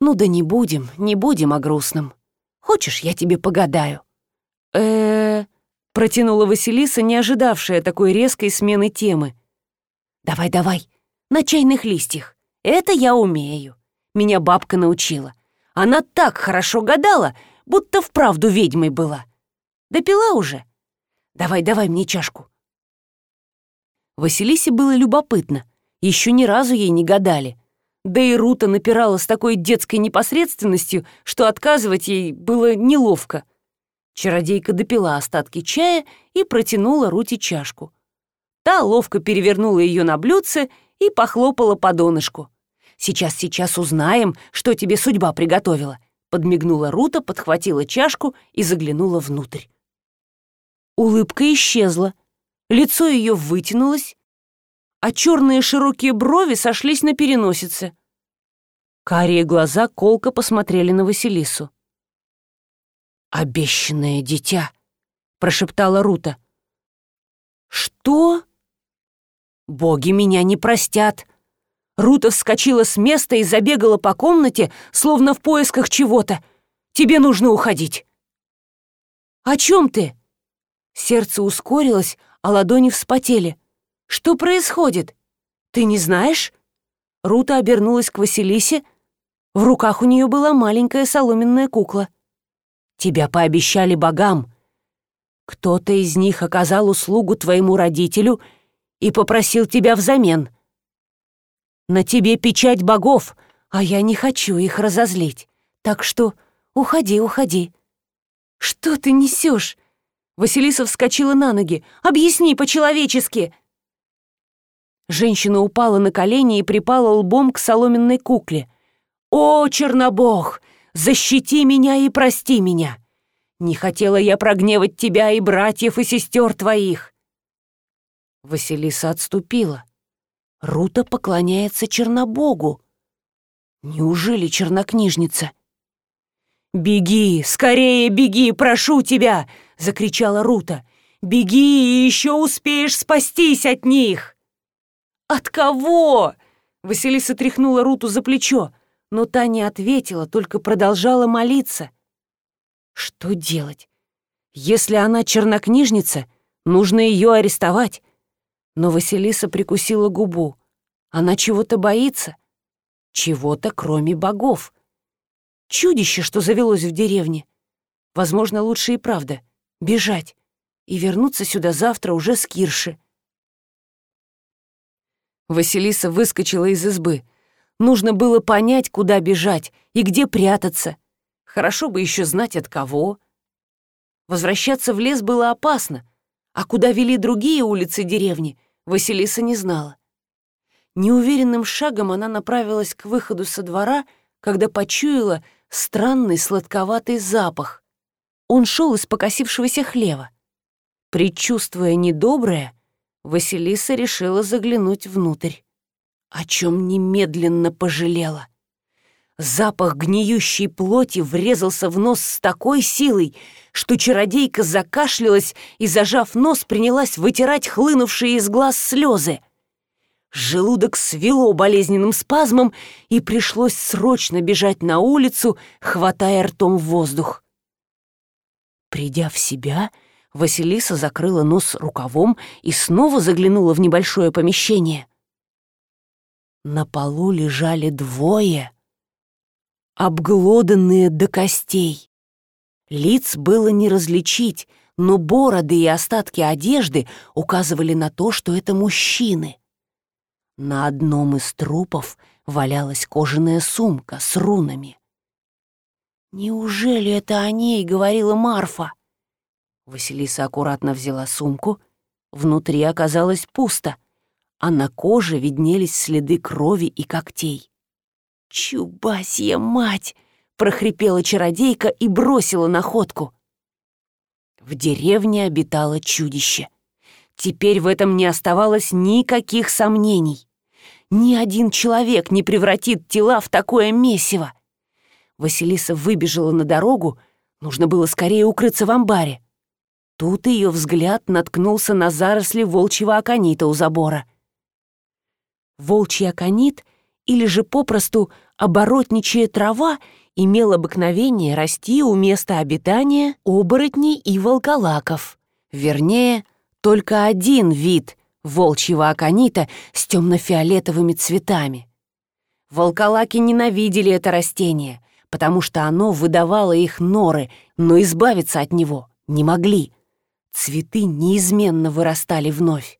Ну да не будем, не будем о грустном. Хочешь, я тебе погадаю? э протянула Василиса, не ожидавшая такой резкой смены темы. «Давай, давай, на чайных листьях. Это я умею. Меня бабка научила. Она так хорошо гадала, будто вправду ведьмой была. Допила уже? Давай, давай мне чашку». Василисе было любопытно — еще ни разу ей не гадали. Да и Рута напирала с такой детской непосредственностью, что отказывать ей было неловко. Чародейка допила остатки чая и протянула Руте чашку. Та ловко перевернула ее на блюдце и похлопала по донышку. «Сейчас, сейчас узнаем, что тебе судьба приготовила», подмигнула Рута, подхватила чашку и заглянула внутрь. Улыбка исчезла. Лицо ее вытянулось, а черные широкие брови сошлись на переносице. Карие глаза колко посмотрели на Василису. «Обещанное дитя!» — прошептала Рута. «Что?» «Боги меня не простят!» Рута вскочила с места и забегала по комнате, словно в поисках чего-то. «Тебе нужно уходить!» «О чем ты?» Сердце ускорилось, а ладони вспотели. Что происходит? Ты не знаешь?» Рута обернулась к Василисе. В руках у нее была маленькая соломенная кукла. «Тебя пообещали богам. Кто-то из них оказал услугу твоему родителю и попросил тебя взамен. На тебе печать богов, а я не хочу их разозлить. Так что уходи, уходи». «Что ты несешь? Василиса вскочила на ноги. «Объясни по-человечески!» Женщина упала на колени и припала лбом к соломенной кукле. «О, Чернобог, защити меня и прости меня! Не хотела я прогневать тебя и братьев и сестер твоих!» Василиса отступила. Рута поклоняется Чернобогу. Неужели чернокнижница? «Беги, скорее беги, прошу тебя!» — закричала Рута. Беги, и еще успеешь спастись от них!» «От кого?» Василиса тряхнула Руту за плечо, но та не ответила, только продолжала молиться. Что делать? Если она чернокнижница, нужно ее арестовать. Но Василиса прикусила губу. Она чего-то боится. Чего-то, кроме богов. Чудище, что завелось в деревне. Возможно, лучше и правда бежать и вернуться сюда завтра уже с Кирши. Василиса выскочила из избы. Нужно было понять, куда бежать и где прятаться. Хорошо бы еще знать, от кого. Возвращаться в лес было опасно, а куда вели другие улицы деревни, Василиса не знала. Неуверенным шагом она направилась к выходу со двора, когда почуяла странный сладковатый запах. Он шел из покосившегося хлева. Предчувствуя недоброе, Василиса решила заглянуть внутрь, о чем немедленно пожалела. Запах гниющей плоти врезался в нос с такой силой, что чародейка закашлялась и, зажав нос, принялась вытирать хлынувшие из глаз слезы. Желудок свело болезненным спазмом, и пришлось срочно бежать на улицу, хватая ртом воздух. Придя в себя, Василиса закрыла нос рукавом и снова заглянула в небольшое помещение. На полу лежали двое, обглоданные до костей. Лиц было не различить, но бороды и остатки одежды указывали на то, что это мужчины. На одном из трупов валялась кожаная сумка с рунами. «Неужели это о ней?» — говорила Марфа. Василиса аккуратно взяла сумку. Внутри оказалось пусто, а на коже виднелись следы крови и когтей. «Чубасья мать!» — прохрипела чародейка и бросила находку. В деревне обитало чудище. Теперь в этом не оставалось никаких сомнений. Ни один человек не превратит тела в такое месиво. Василиса выбежала на дорогу, нужно было скорее укрыться в амбаре. Тут ее взгляд наткнулся на заросли волчьего аконита у забора. Волчий аконит, или же попросту оборотничья трава, имел обыкновение расти у места обитания оборотней и волколаков. Вернее, только один вид волчьего аконита с темно-фиолетовыми цветами. Волколаки ненавидели это растение, потому что оно выдавало их норы, но избавиться от него не могли. Цветы неизменно вырастали вновь.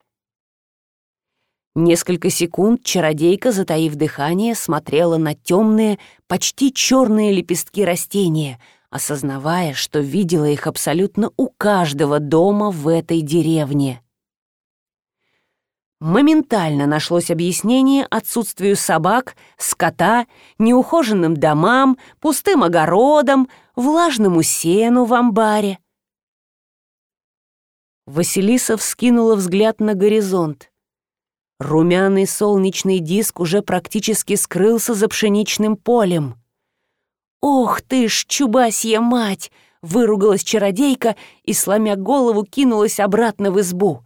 Несколько секунд чародейка, затаив дыхание, смотрела на темные, почти черные лепестки растения, осознавая, что видела их абсолютно у каждого дома в этой деревне. Моментально нашлось объяснение отсутствию собак, скота, неухоженным домам, пустым огородам, влажному сену в амбаре. Василиса вскинула взгляд на горизонт. Румяный солнечный диск уже практически скрылся за пшеничным полем. «Ох ты ж, чубасья мать!» — выругалась чародейка и, сломя голову, кинулась обратно в избу.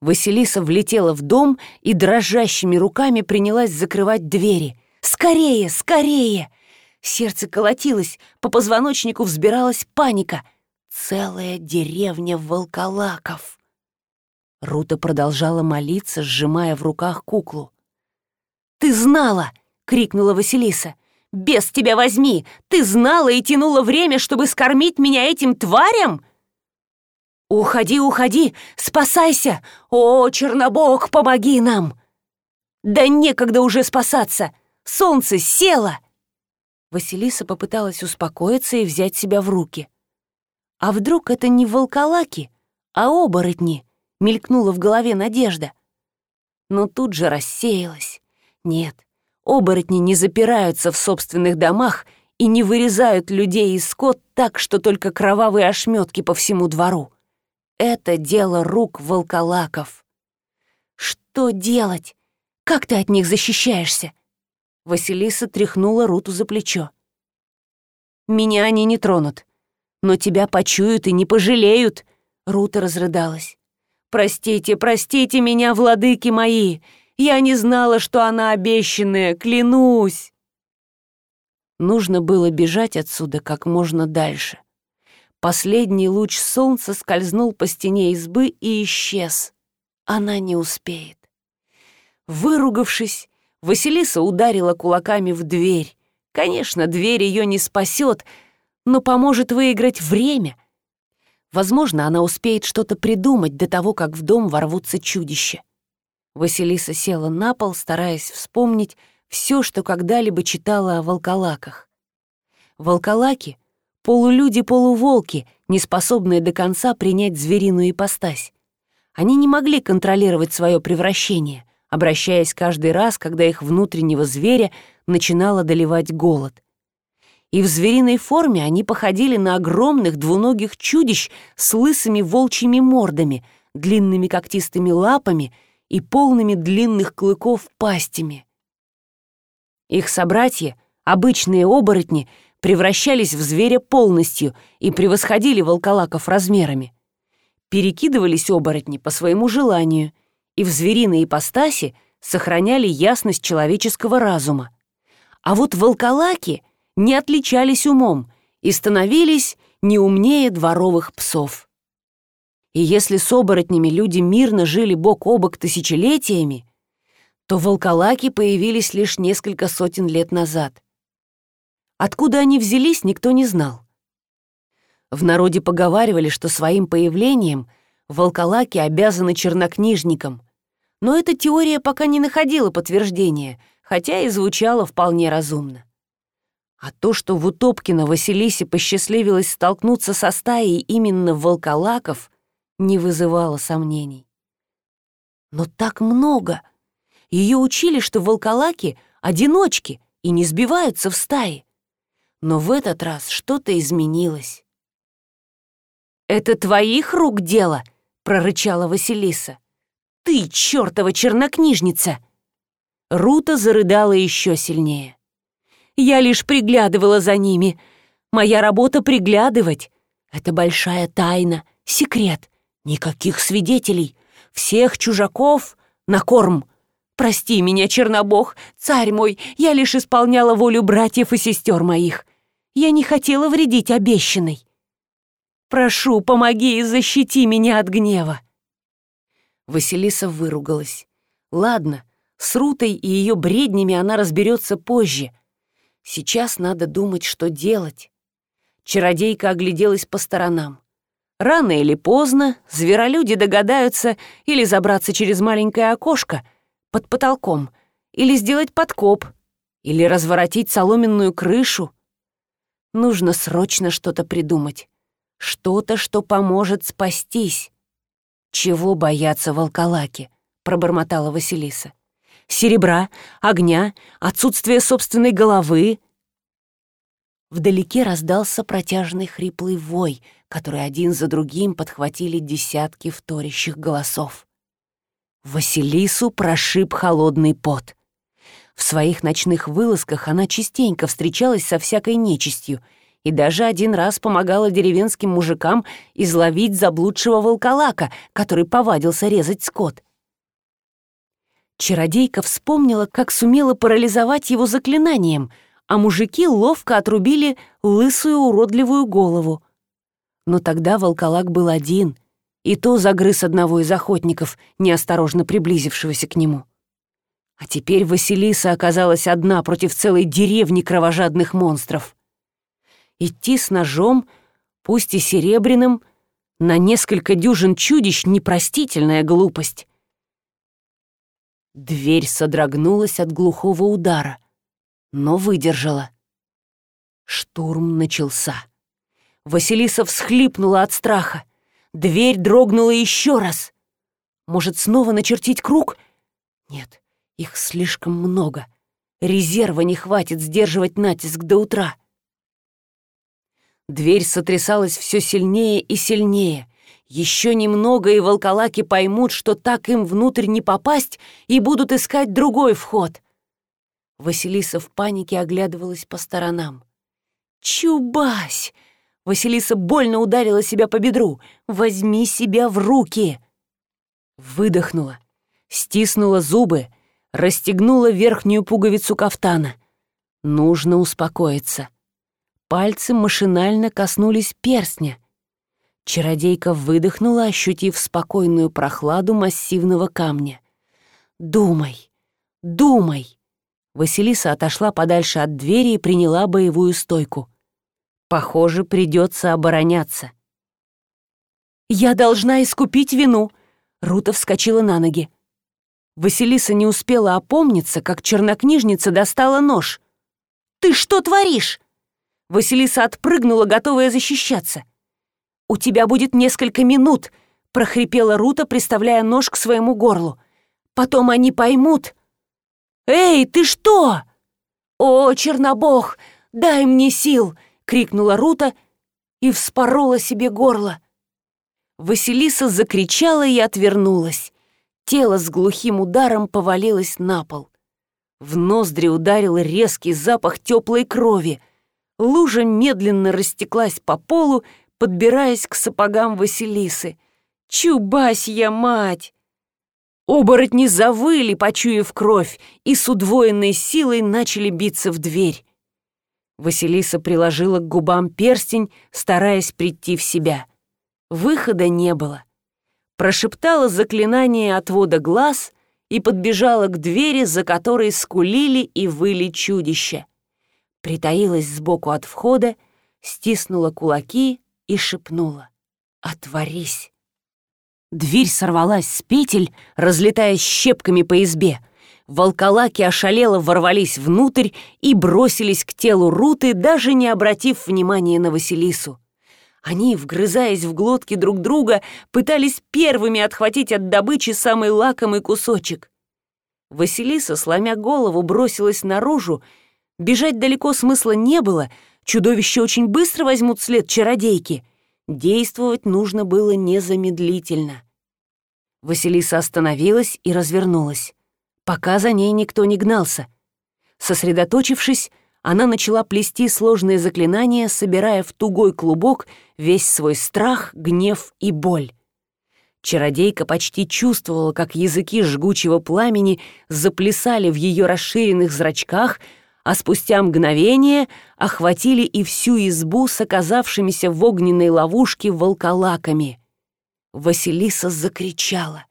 Василиса влетела в дом и дрожащими руками принялась закрывать двери. «Скорее, скорее!» Сердце колотилось, по позвоночнику взбиралась паника — Целая деревня волколаков. Рута продолжала молиться, сжимая в руках куклу. «Ты знала!» — крикнула Василиса. «Без тебя возьми! Ты знала и тянула время, чтобы скормить меня этим тварям?» «Уходи, уходи! Спасайся! О, Чернобог, помоги нам!» «Да некогда уже спасаться! Солнце село!» Василиса попыталась успокоиться и взять себя в руки. А вдруг это не волколаки, а оборотни? Мелькнула в голове надежда. Но тут же рассеялась. Нет, оборотни не запираются в собственных домах и не вырезают людей и скот так, что только кровавые ошметки по всему двору. Это дело рук волколаков. Что делать? Как ты от них защищаешься? Василиса тряхнула Руту за плечо. «Меня они не тронут. Но тебя почуют и не пожалеют!» Рута разрыдалась. «Простите, простите меня, владыки мои! Я не знала, что она обещанная, клянусь!» Нужно было бежать отсюда как можно дальше. Последний луч солнца скользнул по стене избы и исчез. Она не успеет. Выругавшись, Василиса ударила кулаками в дверь. Конечно, дверь ее не спасет, но поможет выиграть время. Возможно, она успеет что-то придумать до того, как в дом ворвутся чудища. Василиса села на пол, стараясь вспомнить все, что когда-либо читала о волколаках. Волколаки — полулюди-полуволки, не способные до конца принять звериную ипостась. Они не могли контролировать свое превращение обращаясь каждый раз, когда их внутреннего зверя начинал одолевать голод. И в звериной форме они походили на огромных двуногих чудищ с лысыми волчьими мордами, длинными когтистыми лапами и полными длинных клыков пастями. Их собратья, обычные оборотни, превращались в зверя полностью и превосходили волколаков размерами. Перекидывались оборотни по своему желанию — и в звериной ипостаси сохраняли ясность человеческого разума. А вот волколаки не отличались умом и становились не умнее дворовых псов. И если с оборотнями люди мирно жили бок о бок тысячелетиями, то волколаки появились лишь несколько сотен лет назад. Откуда они взялись, никто не знал. В народе поговаривали, что своим появлением волколаки обязаны чернокнижникам, но эта теория пока не находила подтверждения, хотя и звучала вполне разумно. А то, что в Утопкино Василисе посчастливилось столкнуться со стаей именно волколаков, не вызывало сомнений. Но так много! Ее учили, что волколаки — одиночки и не сбиваются в стаи. Но в этот раз что-то изменилось. «Это твоих рук дело?» — прорычала Василиса ты, чертова чернокнижница!» Рута зарыдала еще сильнее. «Я лишь приглядывала за ними. Моя работа — приглядывать. Это большая тайна, секрет. Никаких свидетелей. Всех чужаков на корм. Прости меня, Чернобог, царь мой, я лишь исполняла волю братьев и сестер моих. Я не хотела вредить обещанной. Прошу, помоги и защити меня от гнева. Василиса выругалась. Ладно, с Рутой и ее бреднями она разберется позже. Сейчас надо думать, что делать. Чародейка огляделась по сторонам. Рано или поздно зверолюди догадаются или забраться через маленькое окошко под потолком, или сделать подкоп, или разворотить соломенную крышу. Нужно срочно что-то придумать. Что-то, что поможет спастись. «Чего боятся волколаки?» — пробормотала Василиса. «Серебра, огня, отсутствие собственной головы». Вдалеке раздался протяжный хриплый вой, который один за другим подхватили десятки вторящих голосов. Василису прошиб холодный пот. В своих ночных вылазках она частенько встречалась со всякой нечистью — и даже один раз помогала деревенским мужикам изловить заблудшего волколака, который повадился резать скот. Чародейка вспомнила, как сумела парализовать его заклинанием, а мужики ловко отрубили лысую уродливую голову. Но тогда волколак был один, и то загрыз одного из охотников, неосторожно приблизившегося к нему. А теперь Василиса оказалась одна против целой деревни кровожадных монстров. Идти с ножом, пусть и серебряным, на несколько дюжин чудищ — непростительная глупость. Дверь содрогнулась от глухого удара, но выдержала. Штурм начался. Василиса всхлипнула от страха. Дверь дрогнула еще раз. Может, снова начертить круг? Нет, их слишком много. Резерва не хватит сдерживать натиск до утра. Дверь сотрясалась все сильнее и сильнее. Еще немного, и волколаки поймут, что так им внутрь не попасть, и будут искать другой вход. Василиса в панике оглядывалась по сторонам. «Чубась!» Василиса больно ударила себя по бедру. «Возьми себя в руки!» Выдохнула, стиснула зубы, расстегнула верхнюю пуговицу кафтана. Нужно успокоиться. Пальцы машинально коснулись перстня. Чародейка выдохнула, ощутив спокойную прохладу массивного камня. «Думай, думай!» Василиса отошла подальше от двери и приняла боевую стойку. Похоже, придется обороняться. «Я должна искупить вину!» Рута вскочила на ноги. Василиса не успела опомниться, как чернокнижница достала нож. «Ты что творишь?» Василиса отпрыгнула, готовая защищаться. «У тебя будет несколько минут», — прохрипела Рута, приставляя нож к своему горлу. «Потом они поймут». «Эй, ты что?» «О, Чернобог, дай мне сил!» — крикнула Рута и вспорола себе горло. Василиса закричала и отвернулась. Тело с глухим ударом повалилось на пол. В ноздри ударил резкий запах теплой крови. Лужа медленно растеклась по полу, подбираясь к сапогам Василисы. «Чубасья мать!» Оборотни завыли, почуяв кровь, и с удвоенной силой начали биться в дверь. Василиса приложила к губам перстень, стараясь прийти в себя. Выхода не было. Прошептала заклинание отвода глаз и подбежала к двери, за которой скулили и выли чудища. Притаилась сбоку от входа, стиснула кулаки и шепнула «Отворись!». Дверь сорвалась с петель, разлетаясь щепками по избе. Волколаки ошалело ворвались внутрь и бросились к телу Руты, даже не обратив внимания на Василису. Они, вгрызаясь в глотки друг друга, пытались первыми отхватить от добычи самый лакомый кусочек. Василиса, сломя голову, бросилась наружу. Бежать далеко смысла не было, чудовища очень быстро возьмут след чародейки. Действовать нужно было незамедлительно. Василиса остановилась и развернулась, пока за ней никто не гнался. Сосредоточившись, она начала плести сложные заклинания, собирая в тугой клубок весь свой страх, гнев и боль. Чародейка почти чувствовала, как языки жгучего пламени заплясали в ее расширенных зрачках, а спустя мгновение охватили и всю избу с оказавшимися в огненной ловушке волколаками. Василиса закричала.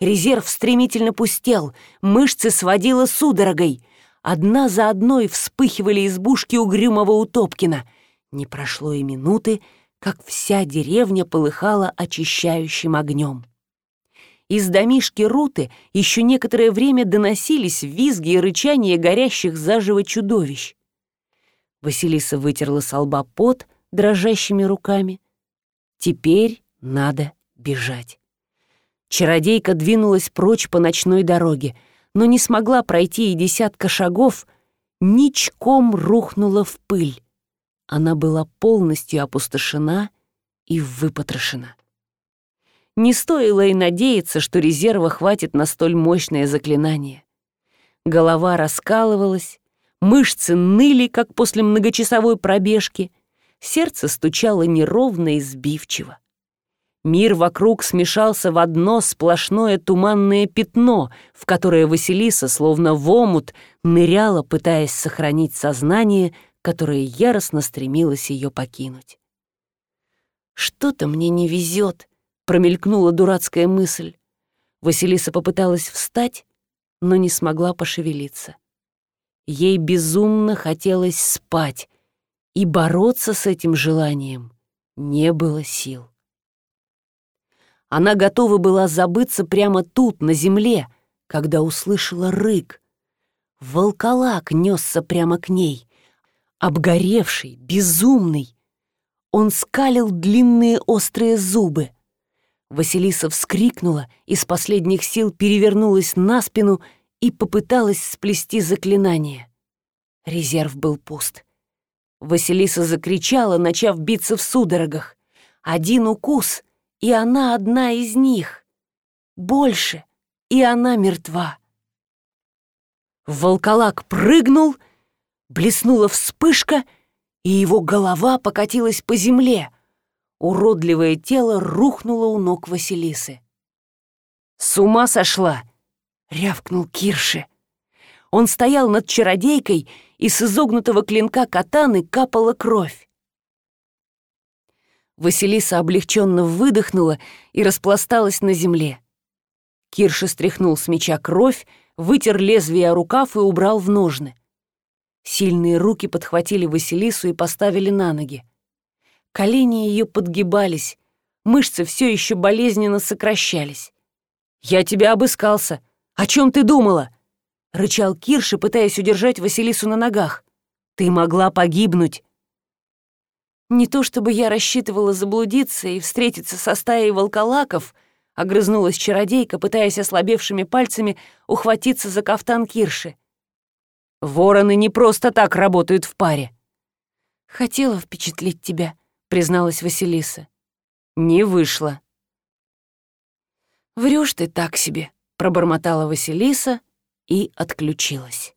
Резерв стремительно пустел, мышцы сводила судорогой. Одна за одной вспыхивали избушки угрюмого Утопкина. Не прошло и минуты, как вся деревня полыхала очищающим огнем. Из домишки Руты еще некоторое время доносились визги и рычания горящих заживо чудовищ. Василиса вытерла с лба пот дрожащими руками. Теперь надо бежать. Чародейка двинулась прочь по ночной дороге, но не смогла пройти и десятка шагов, ничком рухнула в пыль. Она была полностью опустошена и выпотрошена. Не стоило и надеяться, что резерва хватит на столь мощное заклинание. Голова раскалывалась, мышцы ныли, как после многочасовой пробежки, сердце стучало неровно и сбивчиво. Мир вокруг смешался в одно сплошное туманное пятно, в которое Василиса, словно в омут, ныряла, пытаясь сохранить сознание, которое яростно стремилось ее покинуть. «Что-то мне не везет», — промелькнула дурацкая мысль. Василиса попыталась встать, но не смогла пошевелиться. Ей безумно хотелось спать, и бороться с этим желанием не было сил. Она готова была забыться прямо тут, на земле, когда услышала рык. Волколак несся прямо к ней, обгоревший, безумный. Он скалил длинные острые зубы. Василиса вскрикнула, из последних сил перевернулась на спину и попыталась сплести заклинание. Резерв был пуст. Василиса закричала, начав биться в судорогах. Один укус, и она одна из них. Больше, и она мертва. Волколак прыгнул, блеснула вспышка, и его голова покатилась по земле. Уродливое тело рухнуло у ног Василисы. «С ума сошла!» — рявкнул Кирши. Он стоял над чародейкой, и с изогнутого клинка катаны капала кровь. Василиса облегченно выдохнула и распласталась на земле. Кирша стряхнул с меча кровь, вытер лезвие о рукав и убрал в ножны. Сильные руки подхватили Василису и поставили на ноги. Колени ее подгибались, мышцы все еще болезненно сокращались. «Я тебя обыскался. О чем ты думала?» — рычал Кирша, пытаясь удержать Василису на ногах. «Ты могла погибнуть». «Не то чтобы я рассчитывала заблудиться и встретиться со стаей волколаков», — огрызнулась чародейка, пытаясь ослабевшими пальцами ухватиться за кафтан Кирши. «Вороны не просто так работают в паре». «Хотела впечатлить тебя», — призналась Василиса. «Не вышло». «Врёшь ты так себе», — пробормотала Василиса и отключилась.